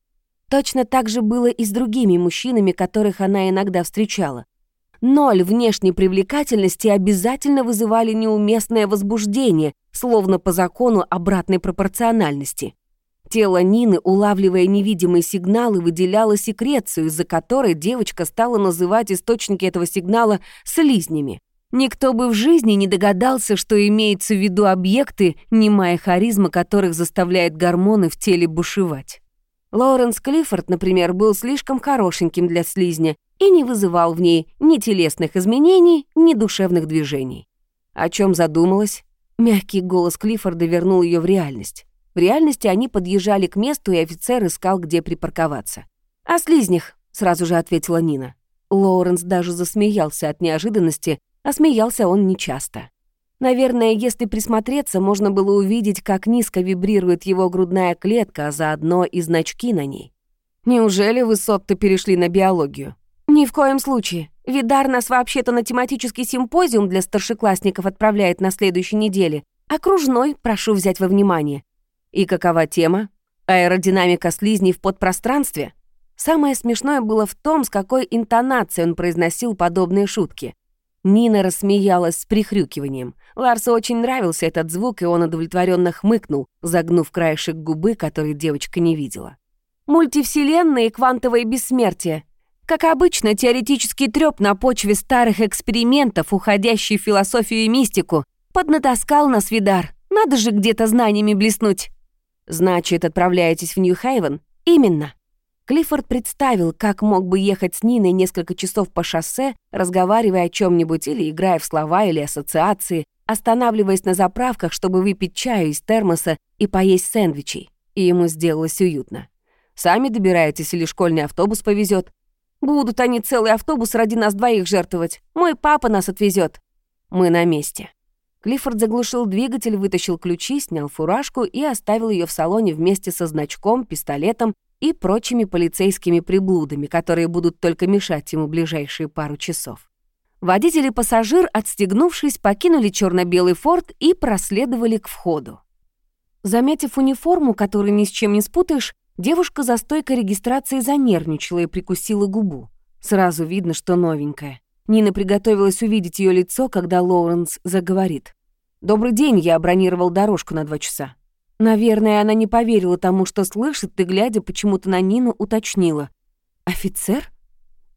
S1: Точно так же было и с другими мужчинами, которых она иногда встречала. Ноль внешней привлекательности обязательно вызывали неуместное возбуждение, словно по закону обратной пропорциональности. Тело Нины, улавливая невидимые сигналы, выделяло секрецию, из-за которой девочка стала называть источники этого сигнала слизнями. Никто бы в жизни не догадался, что имеется в виду объекты, немая харизма которых заставляет гормоны в теле бушевать. Лоуренс Клиффорд, например, был слишком хорошеньким для слизня и не вызывал в ней ни телесных изменений, ни душевных движений. О чем задумалась? Мягкий голос Клиффорда вернул ее в реальность. В реальности они подъезжали к месту, и офицер искал, где припарковаться. «О слизнях», — сразу же ответила Нина. Лоуренс даже засмеялся от неожиданности, а смеялся он нечасто. Наверное, если присмотреться, можно было увидеть, как низко вибрирует его грудная клетка, а заодно и значки на ней. Неужели вы с перешли на биологию? Ни в коем случае. Видар нас вообще-то на тематический симпозиум для старшеклассников отправляет на следующей неделе. Окружной, прошу взять во внимание. И какова тема? Аэродинамика слизней в подпространстве? Самое смешное было в том, с какой интонацией он произносил подобные шутки. Нина рассмеялась с прихрюкиванием. Ларсу очень нравился этот звук, и он удовлетворенно хмыкнул, загнув краешек губы, который девочка не видела. Мультивселенные и квантовое бессмертие. Как обычно, теоретический трёп на почве старых экспериментов, уходящий в философию и мистику, поднатаскал нас Видар. Надо же где-то знаниями блеснуть. Значит, отправляетесь в Нью-Хейвен? Именно. Клиффорд представил, как мог бы ехать с Ниной несколько часов по шоссе, разговаривая о чем нибудь или играя в слова или ассоциации, останавливаясь на заправках, чтобы выпить чаю из термоса и поесть сэндвичей. И ему сделалось уютно. «Сами добираетесь или школьный автобус повезет? Будут они целый автобус ради нас двоих жертвовать. Мой папа нас отвезет. Мы на месте». Клиффорд заглушил двигатель, вытащил ключи, снял фуражку и оставил ее в салоне вместе со значком, пистолетом и прочими полицейскими приблудами, которые будут только мешать ему ближайшие пару часов. Водитель и пассажир, отстегнувшись, покинули черно-белый форт и проследовали к входу. Заметив униформу, которую ни с чем не спутаешь, девушка за стойкой регистрации занервничала и прикусила губу. Сразу видно, что новенькая. Нина приготовилась увидеть ее лицо, когда Лоуренс заговорит. «Добрый день, я бронировал дорожку на два часа». Наверное, она не поверила тому, что слышит, и, глядя почему-то на Нину, уточнила. «Офицер?»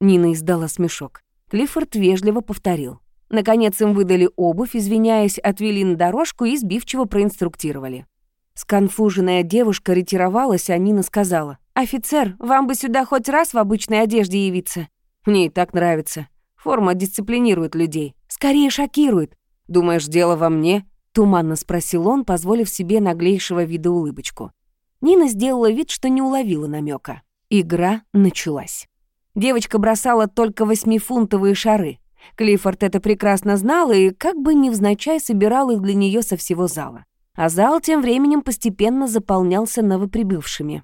S1: Нина издала смешок. Клиффорд вежливо повторил. Наконец им выдали обувь, извиняясь, отвели на дорожку и сбивчиво проинструктировали. Сконфуженная девушка ретировалась, а Нина сказала. «Офицер, вам бы сюда хоть раз в обычной одежде явиться». «Мне и так нравится. Форма дисциплинирует людей. Скорее шокирует. Думаешь, дело во мне? Туманно спросил он, позволив себе наглейшего вида улыбочку. Нина сделала вид, что не уловила намека. Игра началась. Девочка бросала только восьмифунтовые шары. Клиффорд это прекрасно знал и как бы невзначай собирал их для нее со всего зала. А зал тем временем постепенно заполнялся новоприбывшими.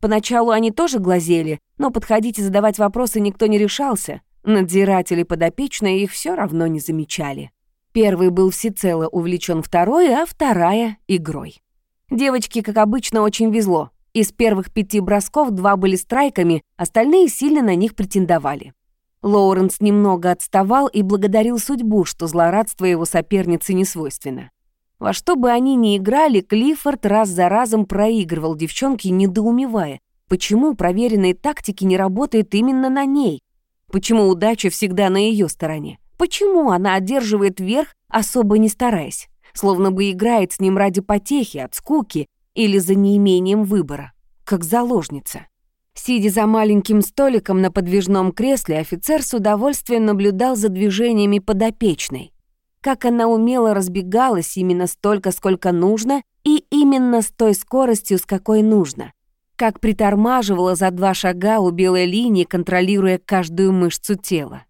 S1: Поначалу они тоже глазели, но подходить и задавать вопросы никто не решался. Надзиратели подопечные их все равно не замечали. Первый был всецело увлечен второй, а вторая — игрой. Девочке, как обычно, очень везло. Из первых пяти бросков два были страйками, остальные сильно на них претендовали. Лоуренс немного отставал и благодарил судьбу, что злорадство его соперницы не свойственно. Во что бы они ни играли, Клиффорд раз за разом проигрывал девчонке, недоумевая, почему проверенные тактики не работают именно на ней, почему удача всегда на ее стороне, почему она одерживает верх, особо не стараясь словно бы играет с ним ради потехи, от скуки или за неимением выбора, как заложница. Сидя за маленьким столиком на подвижном кресле, офицер с удовольствием наблюдал за движениями подопечной. Как она умело разбегалась именно столько, сколько нужно, и именно с той скоростью, с какой нужно. Как притормаживала за два шага у белой линии, контролируя каждую мышцу тела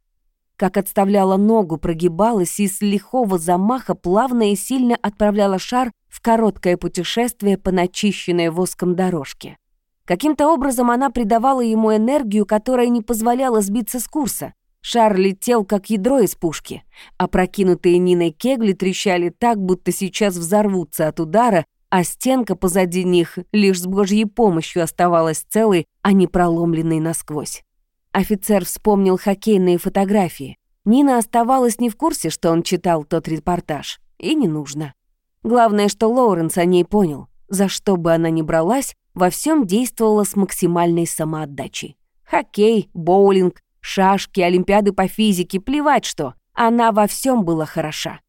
S1: как отставляла ногу, прогибалась и с лихого замаха плавно и сильно отправляла шар в короткое путешествие по начищенной воском дорожке. Каким-то образом она придавала ему энергию, которая не позволяла сбиться с курса. Шар летел, как ядро из пушки, а прокинутые Ниной кегли трещали так, будто сейчас взорвутся от удара, а стенка позади них лишь с божьей помощью оставалась целой, а не проломленной насквозь. Офицер вспомнил хоккейные фотографии. Нина оставалась не в курсе, что он читал тот репортаж. И не нужно. Главное, что Лоуренс о ней понял. За что бы она ни бралась, во всем действовала с максимальной самоотдачей. Хоккей, боулинг, шашки, олимпиады по физике, плевать что. Она во всем была хороша.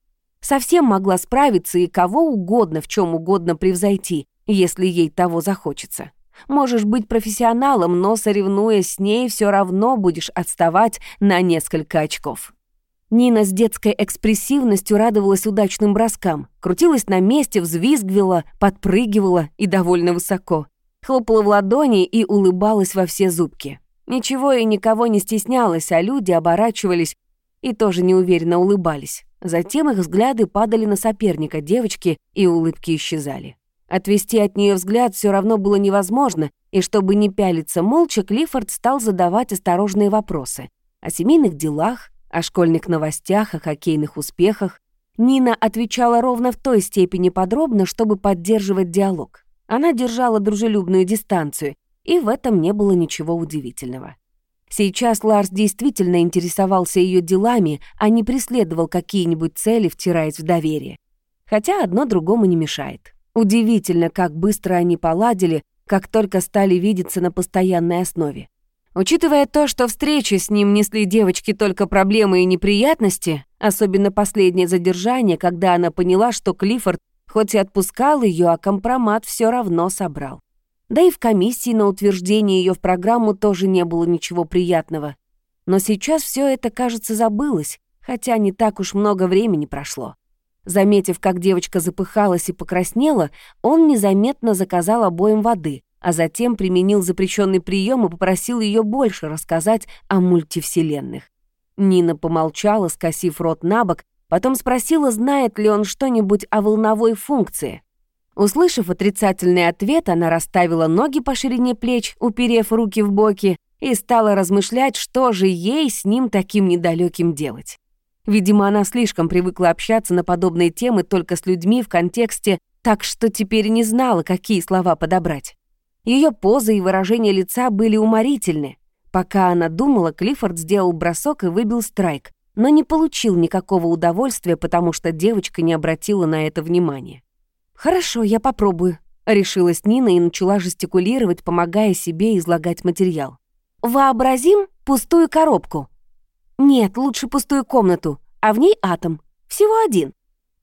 S1: Совсем могла справиться и кого угодно в чем угодно превзойти, если ей того захочется. Можешь быть профессионалом, но соревнуясь с ней, все равно будешь отставать на несколько очков. Нина с детской экспрессивностью радовалась удачным броскам, крутилась на месте, взвизгивала, подпрыгивала и довольно высоко. Хлопала в ладони и улыбалась во все зубки. Ничего и никого не стеснялась, а люди оборачивались и тоже неуверенно улыбались. Затем их взгляды падали на соперника девочки, и улыбки исчезали. Отвести от нее взгляд все равно было невозможно, и чтобы не пялиться молча, Клиффорд стал задавать осторожные вопросы. О семейных делах, о школьных новостях, о хоккейных успехах. Нина отвечала ровно в той степени подробно, чтобы поддерживать диалог. Она держала дружелюбную дистанцию, и в этом не было ничего удивительного. Сейчас Ларс действительно интересовался ее делами, а не преследовал какие-нибудь цели, втираясь в доверие. Хотя одно другому не мешает. Удивительно, как быстро они поладили, как только стали видеться на постоянной основе. Учитывая то, что встречи с ним несли девочке только проблемы и неприятности, особенно последнее задержание, когда она поняла, что Клиффорд хоть и отпускал ее, а компромат все равно собрал. Да и в комиссии на утверждение ее в программу тоже не было ничего приятного. Но сейчас все это, кажется, забылось, хотя не так уж много времени прошло. Заметив, как девочка запыхалась и покраснела, он незаметно заказал обоим воды, а затем применил запрещенный прием и попросил ее больше рассказать о мультивселенных. Нина помолчала, скосив рот на бок, потом спросила, знает ли он что-нибудь о волновой функции. Услышав отрицательный ответ, она расставила ноги по ширине плеч, уперев руки в боки, и стала размышлять, что же ей с ним таким недалеким делать. Видимо, она слишком привыкла общаться на подобные темы только с людьми в контексте, так что теперь не знала, какие слова подобрать. Ее поза и выражение лица были уморительны. Пока она думала, Клиффорд сделал бросок и выбил страйк, но не получил никакого удовольствия, потому что девочка не обратила на это внимания. «Хорошо, я попробую», — решилась Нина и начала жестикулировать, помогая себе излагать материал. «Вообразим пустую коробку», нет, лучше пустую комнату, а в ней атом. Всего один.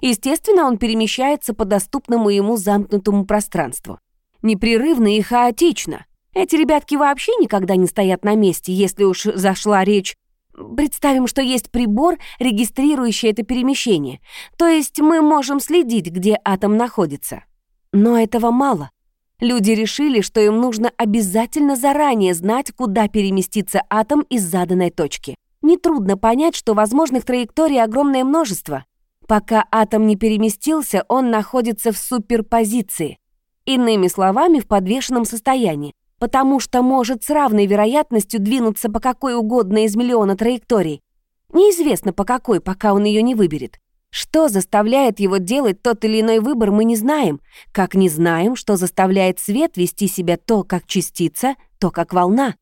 S1: Естественно, он перемещается по доступному ему замкнутому пространству. Непрерывно и хаотично. Эти ребятки вообще никогда не стоят на месте, если уж зашла речь Представим, что есть прибор, регистрирующий это перемещение. То есть мы можем следить, где атом находится. Но этого мало. Люди решили, что им нужно обязательно заранее знать, куда переместится атом из заданной точки. Нетрудно понять, что возможных траекторий огромное множество. Пока атом не переместился, он находится в суперпозиции. Иными словами, в подвешенном состоянии, потому что может с равной вероятностью двинуться по какой угодно из миллиона траекторий. Неизвестно по какой, пока он ее не выберет. Что заставляет его делать тот или иной выбор, мы не знаем, как не знаем, что заставляет свет вести себя то как частица, то как волна.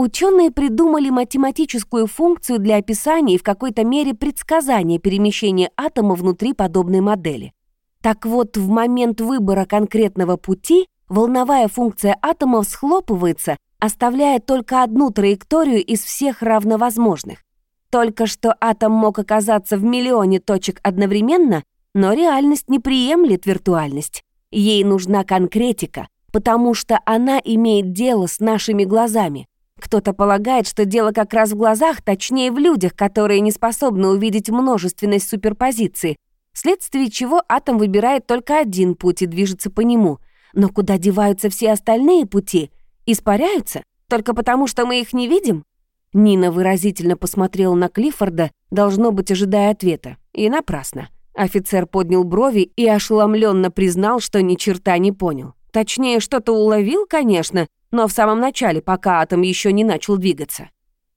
S1: Ученые придумали математическую функцию для описания и в какой-то мере предсказания перемещения атома внутри подобной модели. Так вот, в момент выбора конкретного пути волновая функция атома схлопывается, оставляя только одну траекторию из всех равновозможных. Только что атом мог оказаться в миллионе точек одновременно, но реальность не приемлет виртуальность. Ей нужна конкретика, потому что она имеет дело с нашими глазами. Кто-то полагает, что дело как раз в глазах, точнее в людях, которые не способны увидеть множественность суперпозиции, вследствие чего атом выбирает только один путь и движется по нему. Но куда деваются все остальные пути? Испаряются? Только потому, что мы их не видим? Нина выразительно посмотрела на Клиффорда, должно быть, ожидая ответа. И напрасно. Офицер поднял брови и ошеломленно признал, что ни черта не понял. Точнее, что-то уловил, конечно, но в самом начале, пока атом еще не начал двигаться.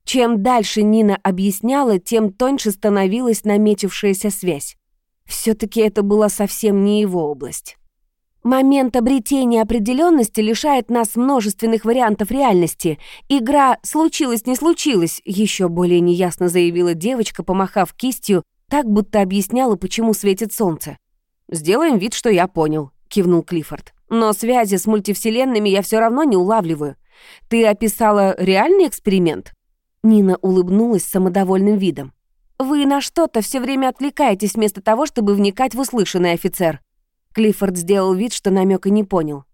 S1: Чем дальше Нина объясняла, тем тоньше становилась наметившаяся связь. все таки это была совсем не его область. Момент обретения определенности лишает нас множественных вариантов реальности. Игра «случилось, не случилось», еще более неясно заявила девочка, помахав кистью, так будто объясняла, почему светит солнце. «Сделаем вид, что я понял», — кивнул Клиффорд. «Но связи с мультивселенными я все равно не улавливаю. Ты описала реальный эксперимент?» Нина улыбнулась самодовольным видом. «Вы на что-то все время отвлекаетесь вместо того, чтобы вникать в услышанный офицер. Клиффорд сделал вид, что намека не понял.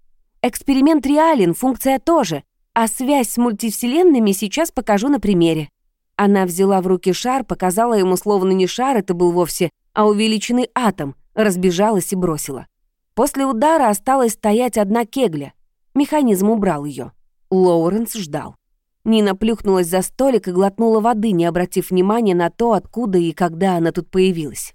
S1: Эксперимент реален, функция тоже, а связь с мультивселенными сейчас покажу на примере. Она взяла в руки шар, показала ему, словно не шар это был вовсе, а увеличенный атом, разбежалась и бросила. После удара осталась стоять одна кегля. Механизм убрал ее. Лоуренс ждал. Нина плюхнулась за столик и глотнула воды, не обратив внимания на то, откуда и когда она тут появилась.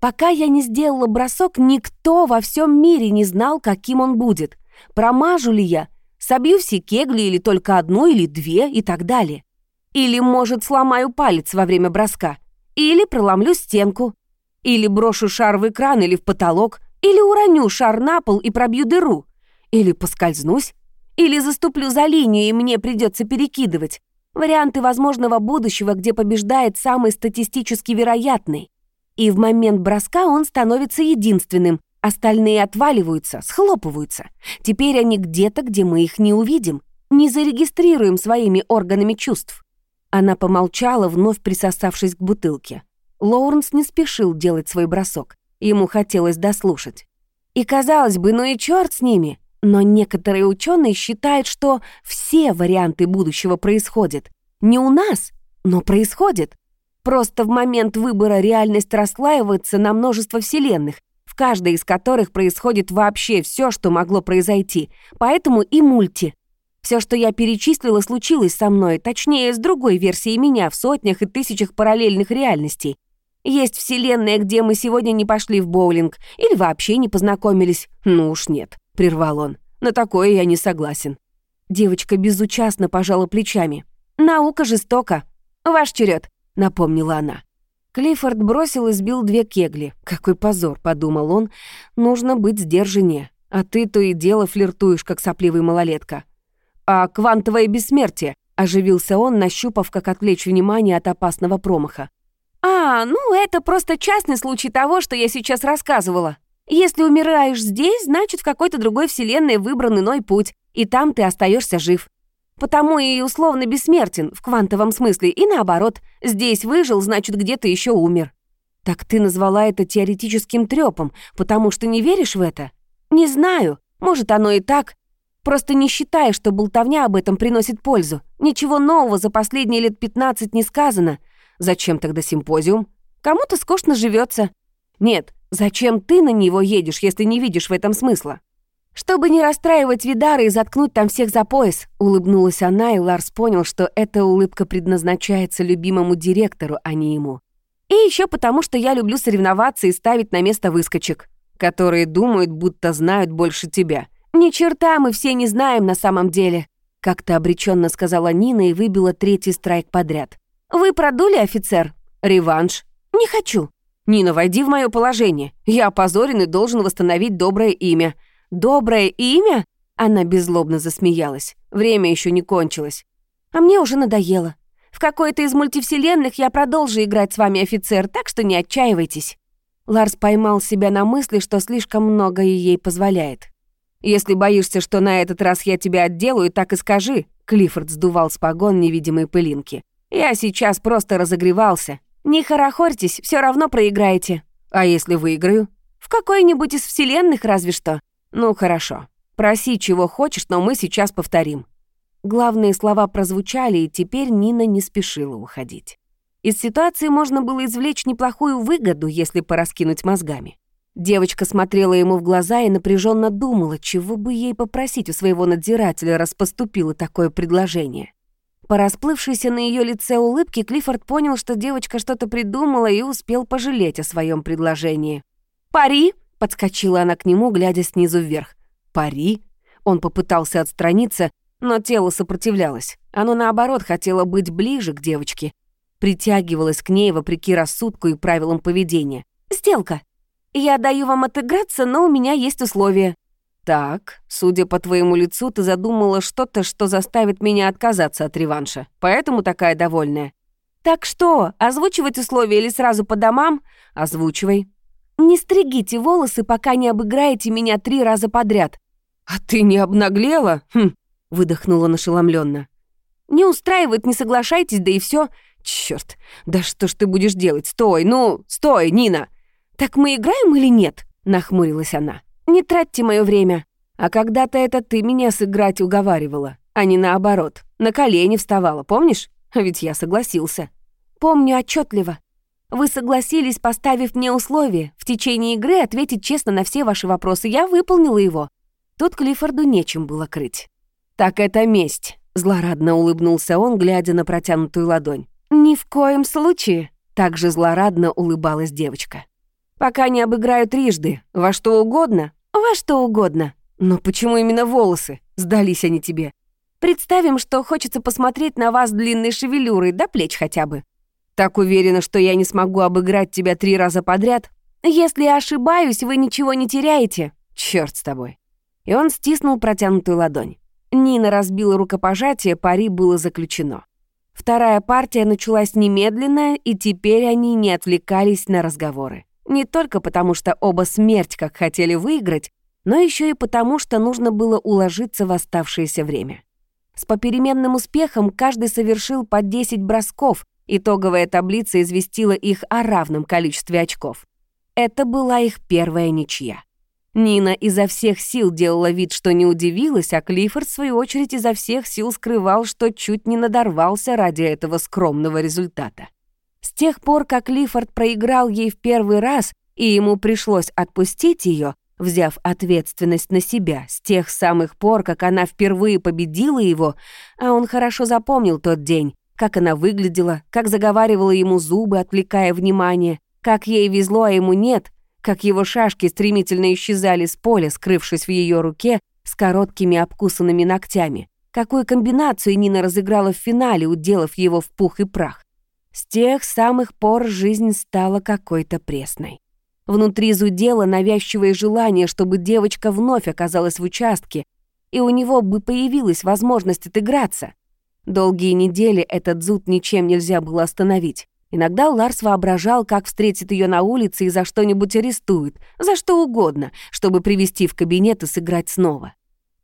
S1: Пока я не сделала бросок, никто во всем мире не знал, каким он будет. Промажу ли я, собью все кегли или только одну или две и так далее. Или, может, сломаю палец во время броска. Или проломлю стенку. Или брошу шар в экран или в потолок. Или уроню шар на пол и пробью дыру. Или поскользнусь. Или заступлю за линию, и мне придется перекидывать. Варианты возможного будущего, где побеждает самый статистически вероятный. И в момент броска он становится единственным. Остальные отваливаются, схлопываются. Теперь они где-то, где мы их не увидим. Не зарегистрируем своими органами чувств. Она помолчала, вновь присосавшись к бутылке. Лоуренс не спешил делать свой бросок. Ему хотелось дослушать. И казалось бы, ну и черт с ними. Но некоторые ученые считают, что все варианты будущего происходят. Не у нас, но происходят. Просто в момент выбора реальность расслаивается на множество вселенных, в каждой из которых происходит вообще все, что могло произойти. Поэтому и мульти. Все, что я перечислила, случилось со мной, точнее, с другой версией меня в сотнях и тысячах параллельных реальностей. Есть вселенная, где мы сегодня не пошли в боулинг или вообще не познакомились. Ну уж нет, прервал он. На такое я не согласен. Девочка безучастно пожала плечами. Наука жестока. Ваш черед. — напомнила она. Клиффорд бросил и сбил две кегли. «Какой позор», — подумал он. «Нужно быть сдержаннее. А ты то и дело флиртуешь, как сопливый малолетка». «А квантовое бессмертие?» — оживился он, нащупав, как отвлечь внимание от опасного промаха. «А, ну это просто частный случай того, что я сейчас рассказывала. Если умираешь здесь, значит, в какой-то другой вселенной выбран иной путь, и там ты остаешься жив. Потому и условно бессмертен в квантовом смысле, и наоборот, здесь выжил, значит, где-то еще умер. Так ты назвала это теоретическим трёпом, потому что не веришь в это? Не знаю, может, оно и так. Просто не считай, что болтовня об этом приносит пользу. Ничего нового за последние лет 15 не сказано. Зачем тогда симпозиум? Кому-то скучно живется. Нет, зачем ты на него едешь, если не видишь в этом смысла? «Чтобы не расстраивать Видара и заткнуть там всех за пояс», — улыбнулась она, и Ларс понял, что эта улыбка предназначается любимому директору, а не ему. «И еще потому, что я люблю соревноваться и ставить на место выскочек, которые думают, будто знают больше тебя. Ни черта мы все не знаем на самом деле», — как-то обреченно сказала Нина и выбила третий страйк подряд. «Вы продули, офицер? Реванш? Не хочу». «Нина, войди в мое положение. Я опозорен и должен восстановить доброе имя». «Доброе имя?» Она беззлобно засмеялась. Время еще не кончилось. «А мне уже надоело. В какой-то из мультивселенных я продолжу играть с вами, офицер, так что не отчаивайтесь». Ларс поймал себя на мысли, что слишком многое ей позволяет. «Если боишься, что на этот раз я тебя отделаю, так и скажи», Клиффорд сдувал с погон невидимые пылинки. «Я сейчас просто разогревался. Не хорохорьтесь, все равно проиграете». «А если выиграю?» «В какой-нибудь из вселенных разве что. «Ну, хорошо. Проси, чего хочешь, но мы сейчас повторим». Главные слова прозвучали, и теперь Нина не спешила уходить. Из ситуации можно было извлечь неплохую выгоду, если пораскинуть мозгами. Девочка смотрела ему в глаза и напряженно думала, чего бы ей попросить у своего надзирателя, раз поступило такое предложение. По расплывшейся на ее лице улыбке Клиффорд понял, что девочка что-то придумала и успел пожалеть о своем предложении. «Пари!» Подскочила она к нему, глядя снизу вверх. «Пари?» Он попытался отстраниться, но тело сопротивлялось. Оно, наоборот, хотело быть ближе к девочке. Притягивалось к ней вопреки рассудку и правилам поведения. «Сделка. Я даю вам отыграться, но у меня есть условия». «Так, судя по твоему лицу, ты задумала что-то, что заставит меня отказаться от реванша. Поэтому такая довольная». «Так что, озвучивать условия или сразу по домам?» «Озвучивай». Не стригите волосы, пока не обыграете меня три раза подряд. А ты не обнаглела? Хм, выдохнула нашеломленно. Не устраивает, не соглашайтесь, да и все. Черт, да что ж ты будешь делать? Стой, ну, стой, Нина. Так мы играем или нет? Нахмурилась она. Не тратьте мое время. А когда-то это ты меня сыграть уговаривала, а не наоборот. На колени вставала, помнишь? Ведь я согласился. Помню отчетливо. Вы согласились, поставив мне условие, в течение игры ответить честно на все ваши вопросы. Я выполнила его. Тут Клиффорду нечем было крыть. «Так это месть», — злорадно улыбнулся он, глядя на протянутую ладонь. «Ни в коем случае», — также злорадно улыбалась девочка. «Пока не обыграю трижды. Во что угодно?» «Во что угодно». «Но почему именно волосы? Сдались они тебе?» «Представим, что хочется посмотреть на вас длинной шевелюрой, до плеч хотя бы. Так уверена, что я не смогу обыграть тебя три раза подряд? Если ошибаюсь, вы ничего не теряете. Черт с тобой. И он стиснул протянутую ладонь. Нина разбила рукопожатие, пари было заключено. Вторая партия началась немедленно, и теперь они не отвлекались на разговоры. Не только потому, что оба смерть как хотели выиграть, но еще и потому, что нужно было уложиться в оставшееся время. С попеременным успехом каждый совершил по 10 бросков, Итоговая таблица известила их о равном количестве очков. Это была их первая ничья. Нина изо всех сил делала вид, что не удивилась, а Клиффорд, в свою очередь, изо всех сил скрывал, что чуть не надорвался ради этого скромного результата. С тех пор, как Клиффорд проиграл ей в первый раз, и ему пришлось отпустить ее, взяв ответственность на себя, с тех самых пор, как она впервые победила его, а он хорошо запомнил тот день, как она выглядела, как заговаривала ему зубы, отвлекая внимание, как ей везло, а ему нет, как его шашки стремительно исчезали с поля, скрывшись в ее руке с короткими обкусанными ногтями. Какую комбинацию Нина разыграла в финале, уделав его в пух и прах. С тех самых пор жизнь стала какой-то пресной. Внутри зудело навязчивое желание, чтобы девочка вновь оказалась в участке, и у него бы появилась возможность отыграться. Долгие недели этот зуд ничем нельзя было остановить. Иногда Ларс воображал, как встретит ее на улице и за что-нибудь арестует, за что угодно, чтобы привести в кабинет и сыграть снова.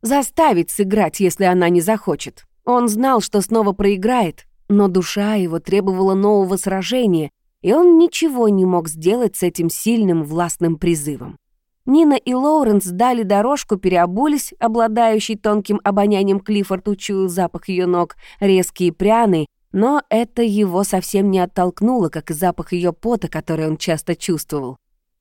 S1: Заставить сыграть, если она не захочет. Он знал, что снова проиграет, но душа его требовала нового сражения, и он ничего не мог сделать с этим сильным властным призывом. Нина и Лоуренс дали дорожку, переобулись, обладающий тонким обонянием Клиффорд учуял запах ее ног, резкий и пряный, Но это его совсем не оттолкнуло, как и запах ее пота, который он часто чувствовал.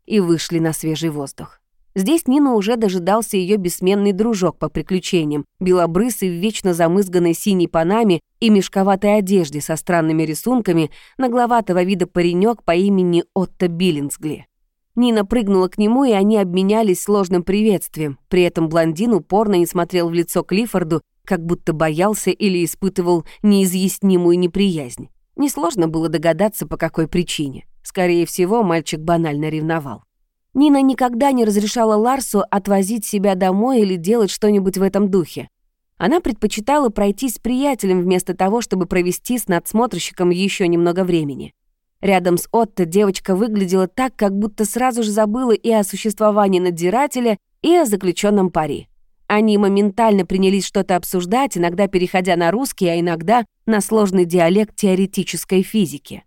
S1: И вышли на свежий воздух. Здесь Нина уже дожидался ее бессменный дружок по приключениям, белобрысый в вечно замызганной синей панаме и мешковатой одежде со странными рисунками, нагловатого вида паренек по имени Отто Биллинсгли. Нина прыгнула к нему, и они обменялись сложным приветствием. При этом блондин упорно не смотрел в лицо Клиффорду, как будто боялся или испытывал неизъяснимую неприязнь. Несложно было догадаться, по какой причине. Скорее всего, мальчик банально ревновал. Нина никогда не разрешала Ларсу отвозить себя домой или делать что-нибудь в этом духе. Она предпочитала пройтись с приятелем вместо того, чтобы провести с надсмотрщиком еще немного времени. Рядом с Отто девочка выглядела так, как будто сразу же забыла и о существовании надзирателя, и о заключенном пари. Они моментально принялись что-то обсуждать, иногда переходя на русский, а иногда на сложный диалект теоретической физики.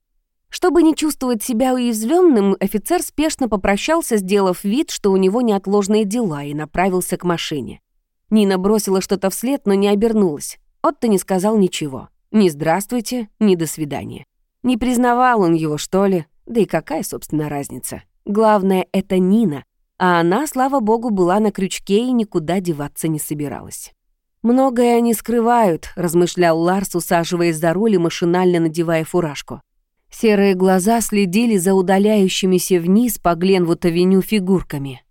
S1: Чтобы не чувствовать себя уязвленным, офицер спешно попрощался, сделав вид, что у него неотложные дела, и направился к машине. Нина бросила что-то вслед, но не обернулась. Отто не сказал ничего. Ни «здравствуйте», ни «до свидания». Не признавал он его, что ли? Да и какая, собственно, разница? Главное, это Нина, а она, слава богу, была на крючке и никуда деваться не собиралась. «Многое они скрывают», — размышлял Ларс, усаживаясь за руль и машинально надевая фуражку. Серые глаза следили за удаляющимися вниз по Гленвуд-авеню фигурками.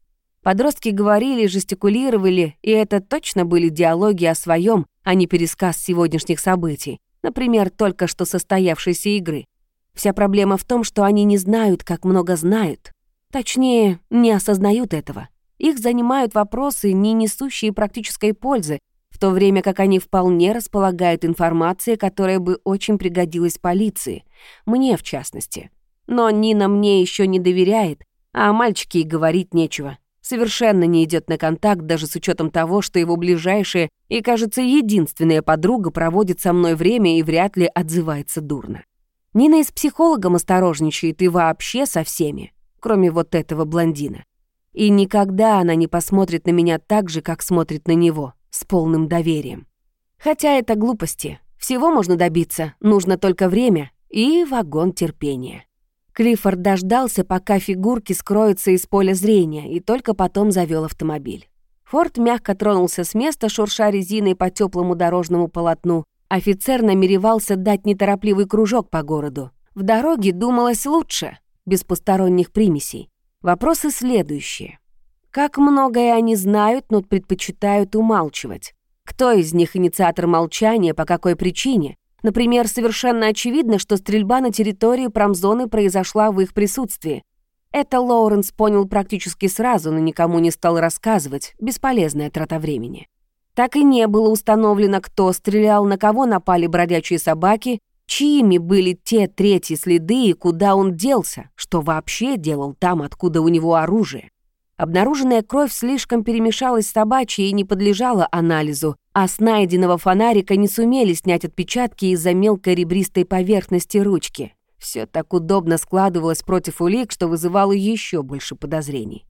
S1: Подростки говорили, жестикулировали, и это точно были диалоги о своем, а не пересказ сегодняшних событий, например, только что состоявшейся игры. Вся проблема в том, что они не знают, как много знают. Точнее, не осознают этого. Их занимают вопросы, не несущие практической пользы, то время как они вполне располагают информацией, которая бы очень пригодилась полиции, мне в частности. Но Нина мне еще не доверяет, а о мальчике и говорить нечего. Совершенно не идет на контакт, даже с учетом того, что его ближайшая и, кажется, единственная подруга проводит со мной время и вряд ли отзывается дурно. Нина и с психологом осторожничает и вообще со всеми, кроме вот этого блондина. И никогда она не посмотрит на меня так же, как смотрит на него с полным доверием. Хотя это глупости. Всего можно добиться, нужно только время и вагон терпения. Клиффорд дождался, пока фигурки скроются из поля зрения, и только потом завел автомобиль. Форд мягко тронулся с места, шурша резиной по теплому дорожному полотну. Офицер намеревался дать неторопливый кружок по городу. В дороге думалось лучше, без посторонних примесей. Вопросы следующие. Как многое они знают, но предпочитают умалчивать. Кто из них инициатор молчания, по какой причине? Например, совершенно очевидно, что стрельба на территории промзоны произошла в их присутствии. Это Лоуренс понял практически сразу, но никому не стал рассказывать. Бесполезная трата времени. Так и не было установлено, кто стрелял, на кого напали бродячие собаки, чьими были те третьи следы и куда он делся, что вообще делал там, откуда у него оружие. Обнаруженная кровь слишком перемешалась с собачьей и не подлежала анализу, а с найденного фонарика не сумели снять отпечатки из-за мелкой ребристой поверхности ручки. Все так удобно складывалось против улик, что вызывало еще больше подозрений.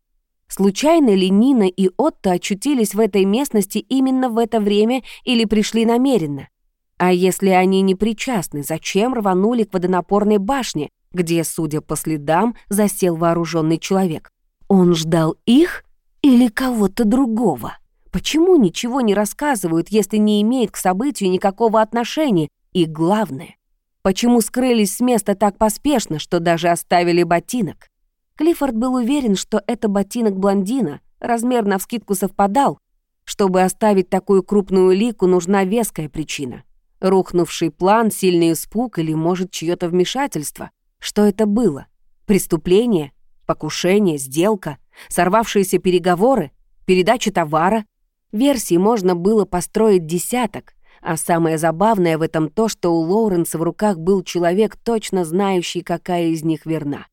S1: Случайно ли Нина и Отто очутились в этой местности именно в это время или пришли намеренно? А если они не причастны, зачем рванули к водонапорной башне, где, судя по следам, засел вооруженный человек? Он ждал их или кого-то другого? Почему ничего не рассказывают, если не имеет к событию никакого отношения? И главное, почему скрылись с места так поспешно, что даже оставили ботинок? Клиффорд был уверен, что это ботинок блондина, размер навскидку совпадал. Чтобы оставить такую крупную лику, нужна веская причина. Рухнувший план, сильный испуг или, может, чье-то вмешательство. Что это было? Преступление? Покушение, сделка, сорвавшиеся переговоры, передача товара. Версий можно было построить десяток, а самое забавное в этом то, что у Лоуренса в руках был человек, точно знающий, какая из них верна.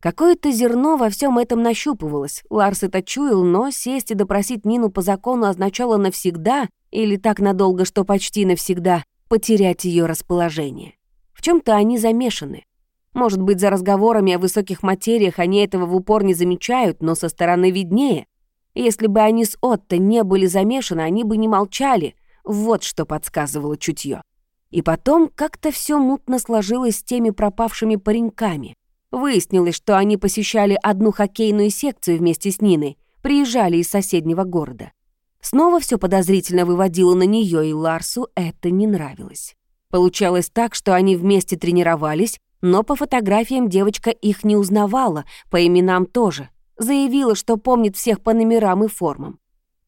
S1: Какое-то зерно во всем этом нащупывалось. Ларс это чуял, но сесть и допросить Нину по закону означало навсегда, или так надолго, что почти навсегда, потерять ее расположение. В чем то они замешаны. Может быть, за разговорами о высоких материях они этого в упор не замечают, но со стороны виднее. Если бы они с Отто не были замешаны, они бы не молчали. Вот что подсказывало чутье. И потом как-то все мутно сложилось с теми пропавшими пареньками. Выяснилось, что они посещали одну хоккейную секцию вместе с Ниной, приезжали из соседнего города. Снова все подозрительно выводило на нее, и Ларсу это не нравилось. Получалось так, что они вместе тренировались, но по фотографиям девочка их не узнавала, по именам тоже. Заявила, что помнит всех по номерам и формам.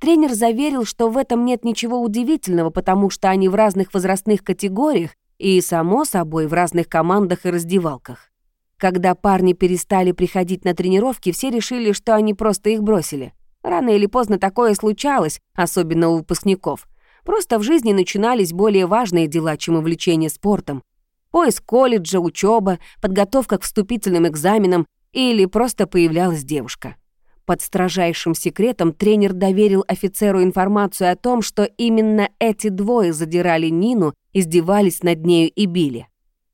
S1: Тренер заверил, что в этом нет ничего удивительного, потому что они в разных возрастных категориях и, само собой, в разных командах и раздевалках. Когда парни перестали приходить на тренировки, все решили, что они просто их бросили. Рано или поздно такое случалось, особенно у выпускников. Просто в жизни начинались более важные дела, чем увлечение спортом. Поиск колледжа, учеба, подготовка к вступительным экзаменам или просто появлялась девушка. Под строжайшим секретом тренер доверил офицеру информацию о том, что именно эти двое задирали Нину, издевались над нею и били.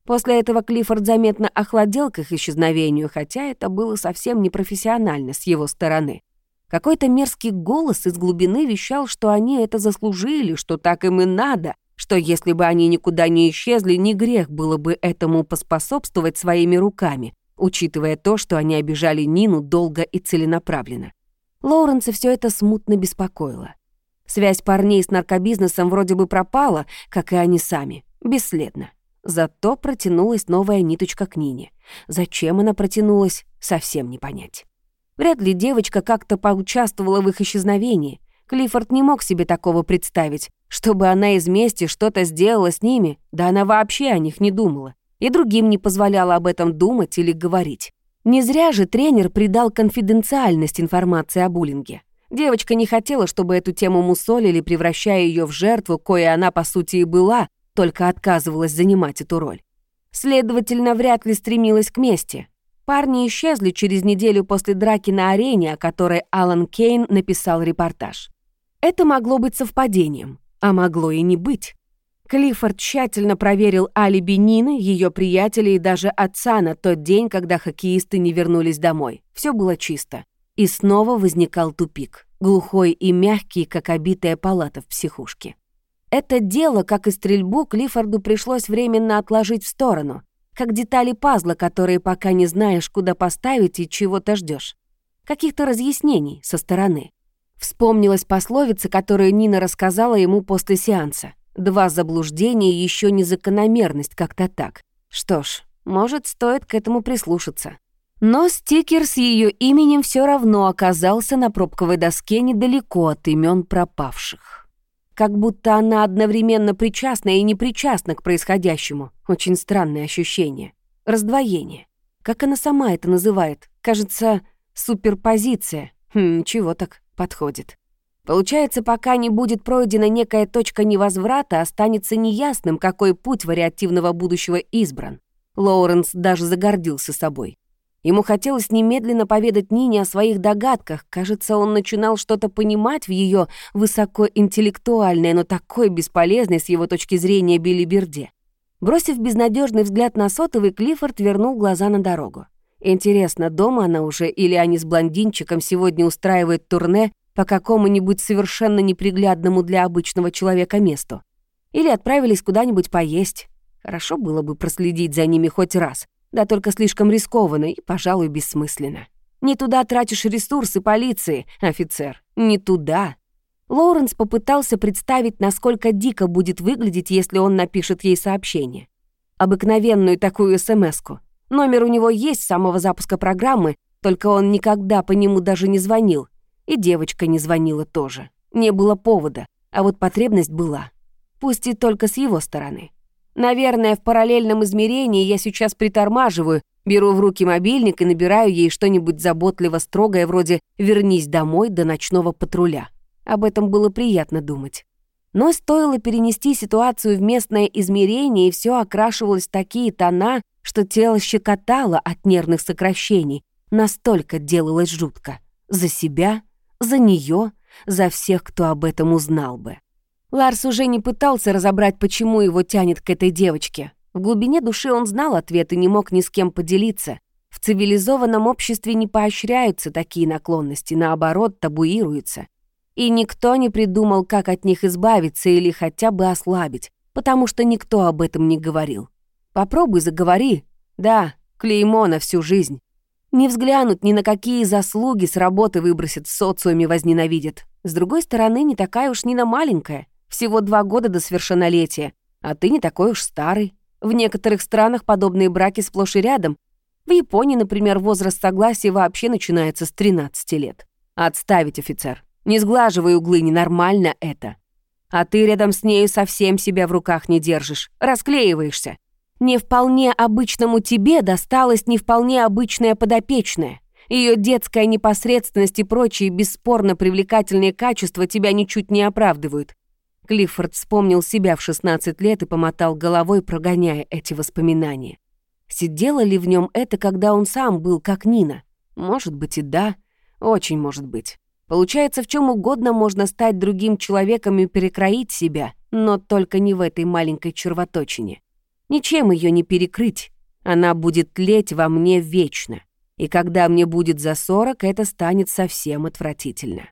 S1: После этого Клиффорд заметно охладел к их исчезновению, хотя это было совсем непрофессионально с его стороны. Какой-то мерзкий голос из глубины вещал, что они это заслужили, что так им и надо, что если бы они никуда не исчезли, не грех было бы этому поспособствовать своими руками, учитывая то, что они обижали Нину долго и целенаправленно. Лоуренса все это смутно беспокоило. Связь парней с наркобизнесом вроде бы пропала, как и они сами, бесследно. Зато протянулась новая ниточка к Нине. Зачем она протянулась, совсем не понять. Вряд ли девочка как-то поучаствовала в их исчезновении. Клиффорд не мог себе такого представить, чтобы она из мести что-то сделала с ними, да она вообще о них не думала и другим не позволяла об этом думать или говорить. Не зря же тренер придал конфиденциальность информации о буллинге. Девочка не хотела, чтобы эту тему мусолили, превращая ее в жертву, кое она, по сути, и была, только отказывалась занимать эту роль. Следовательно, вряд ли стремилась к мести. Парни исчезли через неделю после драки на арене, о которой Алан Кейн написал репортаж. Это могло быть совпадением, а могло и не быть. Клиффорд тщательно проверил алиби Нины, ее приятелей и даже отца на тот день, когда хоккеисты не вернулись домой. Все было чисто. И снова возникал тупик, глухой и мягкий, как обитая палата в психушке. Это дело, как и стрельбу, Клиффорду пришлось временно отложить в сторону, как детали пазла, которые пока не знаешь, куда поставить и чего-то ждешь. Каких-то разъяснений со стороны. Вспомнилась пословица, которую Нина рассказала ему после сеанса. Два заблуждения и еще не закономерность, как-то так. Что ж, может, стоит к этому прислушаться. Но стикер с ее именем все равно оказался на пробковой доске недалеко от имен пропавших. Как будто она одновременно причастна и не причастна к происходящему. Очень странное ощущение. Раздвоение. Как она сама это называет? Кажется, суперпозиция. Хм, ничего так, подходит. Получается, пока не будет пройдена некая точка невозврата, останется неясным, какой путь вариативного будущего избран. Лоуренс даже загордился собой. Ему хотелось немедленно поведать Нине о своих догадках. Кажется, он начинал что-то понимать в ее высокоинтеллектуальной, но такой бесполезной с его точки зрения билиберде. Бросив безнадежный взгляд на сотовый, Клиффорд вернул глаза на дорогу. Интересно, дома она уже или они с блондинчиком сегодня устраивают турне по какому-нибудь совершенно неприглядному для обычного человека месту. Или отправились куда-нибудь поесть. Хорошо было бы проследить за ними хоть раз, да только слишком рискованно и, пожалуй, бессмысленно. Не туда тратишь ресурсы полиции, офицер, не туда. Лоуренс попытался представить, насколько дико будет выглядеть, если он напишет ей сообщение. Обыкновенную такую смс-ку. Номер у него есть с самого запуска программы, только он никогда по нему даже не звонил, и девочка не звонила тоже. Не было повода, а вот потребность была. Пусть и только с его стороны. Наверное, в параллельном измерении я сейчас притормаживаю, беру в руки мобильник и набираю ей что-нибудь заботливо строгое вроде «вернись домой до ночного патруля». Об этом было приятно думать. Но стоило перенести ситуацию в местное измерение, и все окрашивалось в такие тона, что тело щекотало от нервных сокращений. Настолько делалось жутко. За себя за нее, за всех, кто об этом узнал бы. Ларс уже не пытался разобрать, почему его тянет к этой девочке. В глубине души он знал ответ и не мог ни с кем поделиться. В цивилизованном обществе не поощряются такие наклонности, наоборот, табуируются. И никто не придумал, как от них избавиться или хотя бы ослабить. потому что никто об этом не говорил. Попробуй заговори. Да, клеймо на всю жизнь. Не взглянут ни на какие заслуги с работы выбросят, в социуме возненавидят. С другой стороны, не такая уж Нина маленькая. Всего два года до совершеннолетия. А ты не такой уж старый. В некоторых странах подобные браки сплошь и рядом. В Японии, например, возраст согласия вообще начинается с 13 лет. Отставить, офицер. Не сглаживай углы, ненормально это. А ты рядом с нею совсем себя в руках не держишь, расклеиваешься. Не вполне обычному тебе досталось не вполне обычное подопечное. Ее детская непосредственность и прочие бесспорно привлекательные качества тебя ничуть не оправдывают. Клиффорд вспомнил себя в 16 лет и помотал головой, прогоняя эти воспоминания. Сидело ли в нем это, когда он сам был как Нина? Может быть и да, очень может быть. Получается, в чем угодно можно стать другим человеком и перекроить себя, но только не в этой маленькой червоточине. Ничем ее не перекрыть. Она будет тлеть во мне вечно. И когда мне будет за сорок, это станет совсем отвратительно.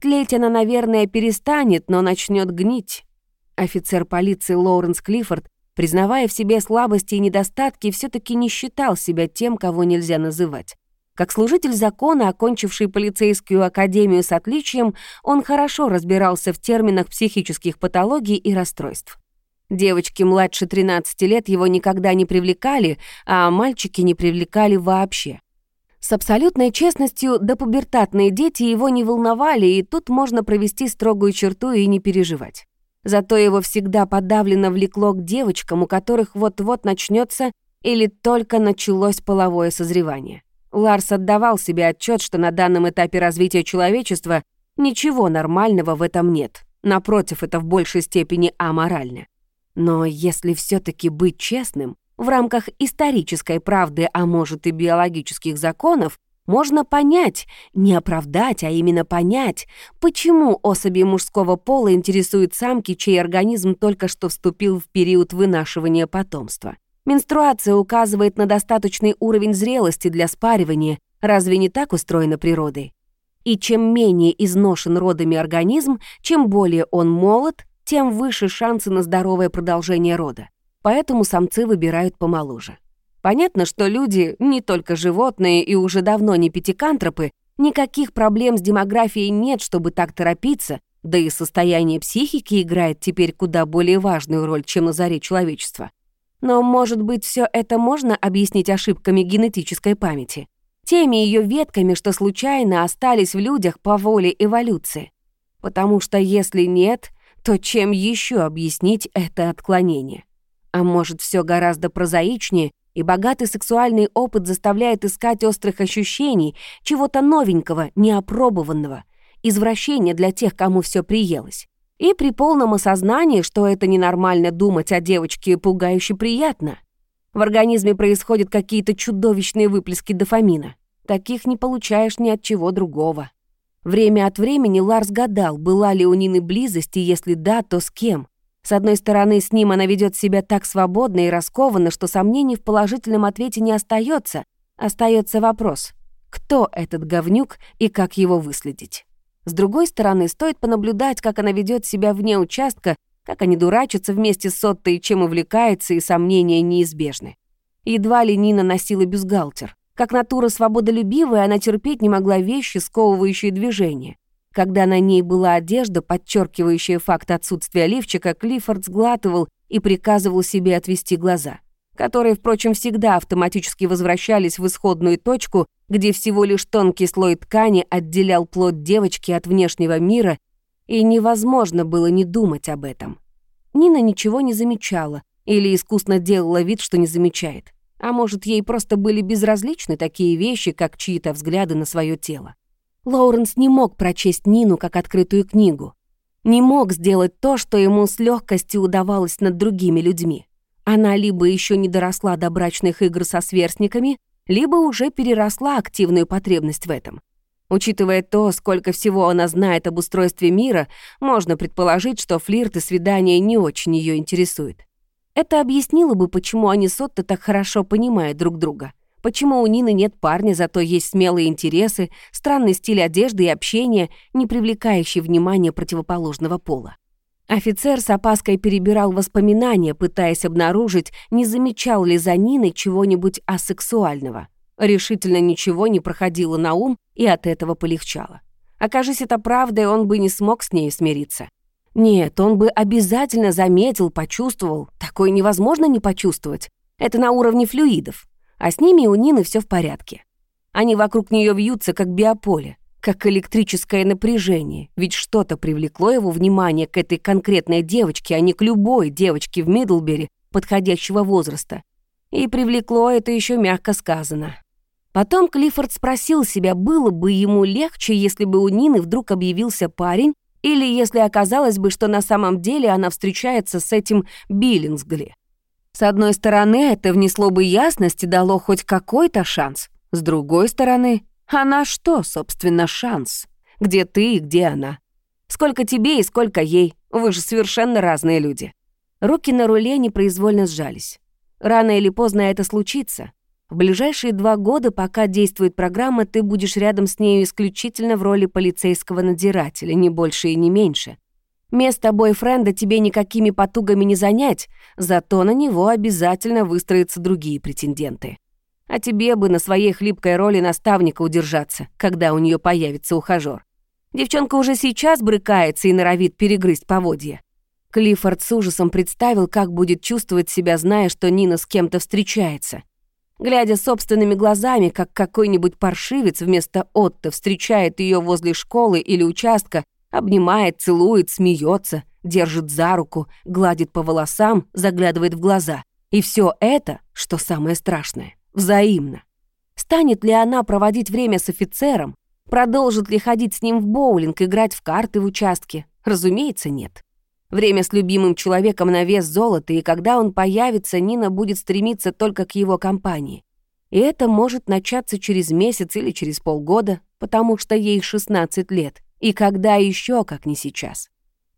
S1: Тлеть она, наверное, перестанет, но начнет гнить. Офицер полиции Лоуренс Клиффорд, признавая в себе слабости и недостатки, все таки не считал себя тем, кого нельзя называть. Как служитель закона, окончивший полицейскую академию с отличием, он хорошо разбирался в терминах психических патологий и расстройств. Девочки младше 13 лет его никогда не привлекали, а мальчики не привлекали вообще. С абсолютной честностью, допубертатные дети его не волновали, и тут можно провести строгую черту и не переживать. Зато его всегда подавленно влекло к девочкам, у которых вот-вот начнется или только началось половое созревание. Ларс отдавал себе отчет, что на данном этапе развития человечества ничего нормального в этом нет. Напротив, это в большей степени аморально. Но если все таки быть честным, в рамках исторической правды, а может и биологических законов, можно понять, не оправдать, а именно понять, почему особи мужского пола интересуют самки, чей организм только что вступил в период вынашивания потомства. Менструация указывает на достаточный уровень зрелости для спаривания, разве не так устроена природой? И чем менее изношен родами организм, чем более он молод, тем выше шансы на здоровое продолжение рода. Поэтому самцы выбирают помоложе. Понятно, что люди не только животные и уже давно не пятикантропы, никаких проблем с демографией нет, чтобы так торопиться, да и состояние психики играет теперь куда более важную роль, чем на заре человечества. Но, может быть, все это можно объяснить ошибками генетической памяти? Теми ее ветками, что случайно остались в людях по воле эволюции. Потому что если нет, то чем еще объяснить это отклонение? А может, все гораздо прозаичнее, и богатый сексуальный опыт заставляет искать острых ощущений, чего-то новенького, неопробованного, извращения для тех, кому все приелось. И при полном осознании, что это ненормально думать о девочке пугающе приятно. В организме происходят какие-то чудовищные выплески дофамина. Таких не получаешь ни от чего другого. Время от времени Ларс гадал, была ли у Нины близость, и если да, то с кем. С одной стороны, с ним она ведет себя так свободно и раскованно, что сомнений в положительном ответе не остается. Остается вопрос, кто этот говнюк и как его выследить. С другой стороны, стоит понаблюдать, как она ведет себя вне участка, как они дурачатся вместе с Соттой, чем увлекается, и сомнения неизбежны. Едва ли Нина носила бюстгальтер. Как натура свободолюбивая, она терпеть не могла вещи, сковывающие движение. Когда на ней была одежда, подчеркивающая факт отсутствия лифчика, Клиффорд сглатывал и приказывал себе отвести глаза, которые, впрочем, всегда автоматически возвращались в исходную точку, где всего лишь тонкий слой ткани отделял плод девочки от внешнего мира, и невозможно было не думать об этом. Нина ничего не замечала или искусно делала вид, что не замечает. А может, ей просто были безразличны такие вещи, как чьи-то взгляды на свое тело. Лоуренс не мог прочесть Нину как открытую книгу. Не мог сделать то, что ему с легкостью удавалось над другими людьми. Она либо еще не доросла до брачных игр со сверстниками, либо уже переросла активную потребность в этом. Учитывая то, сколько всего она знает об устройстве мира, можно предположить, что флирт и свидания не очень ее интересуют. Это объяснило бы, почему они с Отто так хорошо понимают друг друга. Почему у Нины нет парня, зато есть смелые интересы, странный стиль одежды и общения, не привлекающий внимания противоположного пола. Офицер с опаской перебирал воспоминания, пытаясь обнаружить, не замечал ли за Ниной чего-нибудь асексуального. Решительно ничего не проходило на ум, и от этого полегчало. Окажись это правдой, он бы не смог с ней смириться. Нет, он бы обязательно заметил, почувствовал. Такое невозможно не почувствовать. Это на уровне флюидов. А с ними у Нины все в порядке. Они вокруг нее вьются, как биополе, как электрическое напряжение, ведь что-то привлекло его внимание к этой конкретной девочке, а не к любой девочке в Мидлбери подходящего возраста. И привлекло это еще мягко сказано. Потом Клиффорд спросил себя, было бы ему легче, если бы у Нины вдруг объявился парень, или если оказалось бы, что на самом деле она встречается с этим Биллингсгли. С одной стороны, это внесло бы ясность и дало хоть какой-то шанс. С другой стороны, она что, собственно, шанс? Где ты и где она? Сколько тебе и сколько ей? Вы же совершенно разные люди. Руки на руле непроизвольно сжались. Рано или поздно это случится. В ближайшие два года, пока действует программа, ты будешь рядом с нею исключительно в роли полицейского надзирателя, не больше и не меньше. Место бойфренда тебе никакими потугами не занять, зато на него обязательно выстроятся другие претенденты. А тебе бы на своей хлипкой роли наставника удержаться, когда у нее появится ухажёр. Девчонка уже сейчас брыкается и норовит перегрызть поводья. Клиффорд с ужасом представил, как будет чувствовать себя, зная, что Нина с кем-то встречается. Глядя собственными глазами, как какой-нибудь паршивец вместо Отто встречает ее возле школы или участка, Обнимает, целует, смеется, держит за руку, гладит по волосам, заглядывает в глаза. И все это, что самое страшное, взаимно. Станет ли она проводить время с офицером? Продолжит ли ходить с ним в боулинг, играть в карты в участке? Разумеется, нет. Время с любимым человеком на вес золота, и когда он появится, Нина будет стремиться только к его компании. И это может начаться через месяц или через полгода, потому что ей 16 лет. И когда еще, как не сейчас?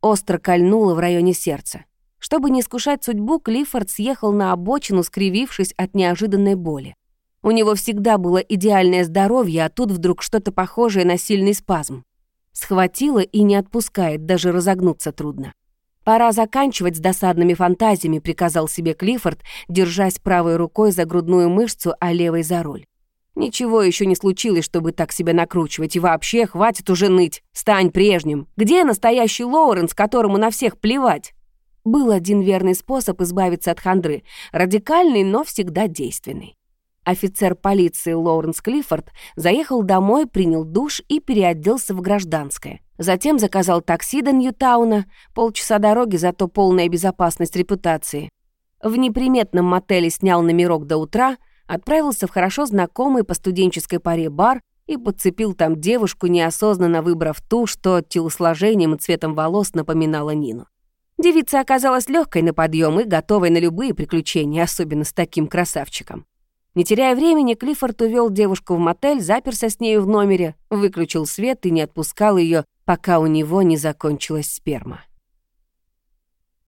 S1: Остро кольнуло в районе сердца. Чтобы не искушать судьбу, Клиффорд съехал на обочину, скривившись от неожиданной боли. У него всегда было идеальное здоровье, а тут вдруг что-то похожее на сильный спазм. Схватило и не отпускает, даже разогнуться трудно. «Пора заканчивать с досадными фантазиями», — приказал себе Клиффорд, держась правой рукой за грудную мышцу, а левой за руль. Ничего еще не случилось, чтобы так себя накручивать. И вообще, хватит уже ныть. Стань прежним. Где настоящий Лоуренс, которому на всех плевать? Был один верный способ избавиться от хандры. Радикальный, но всегда действенный. Офицер полиции Лоуренс Клиффорд заехал домой, принял душ и переоделся в гражданское. Затем заказал такси до Ньютауна, полчаса дороги, зато полная безопасность репутации. В неприметном мотеле снял номерок до утра — отправился в хорошо знакомый по студенческой паре бар и подцепил там девушку, неосознанно выбрав ту, что телосложением и цветом волос напоминала Нину. Девица оказалась легкой на подъем и готовой на любые приключения, особенно с таким красавчиком. Не теряя времени, Клиффорд увел девушку в мотель, заперся с нею в номере, выключил свет и не отпускал ее, пока у него не закончилась сперма.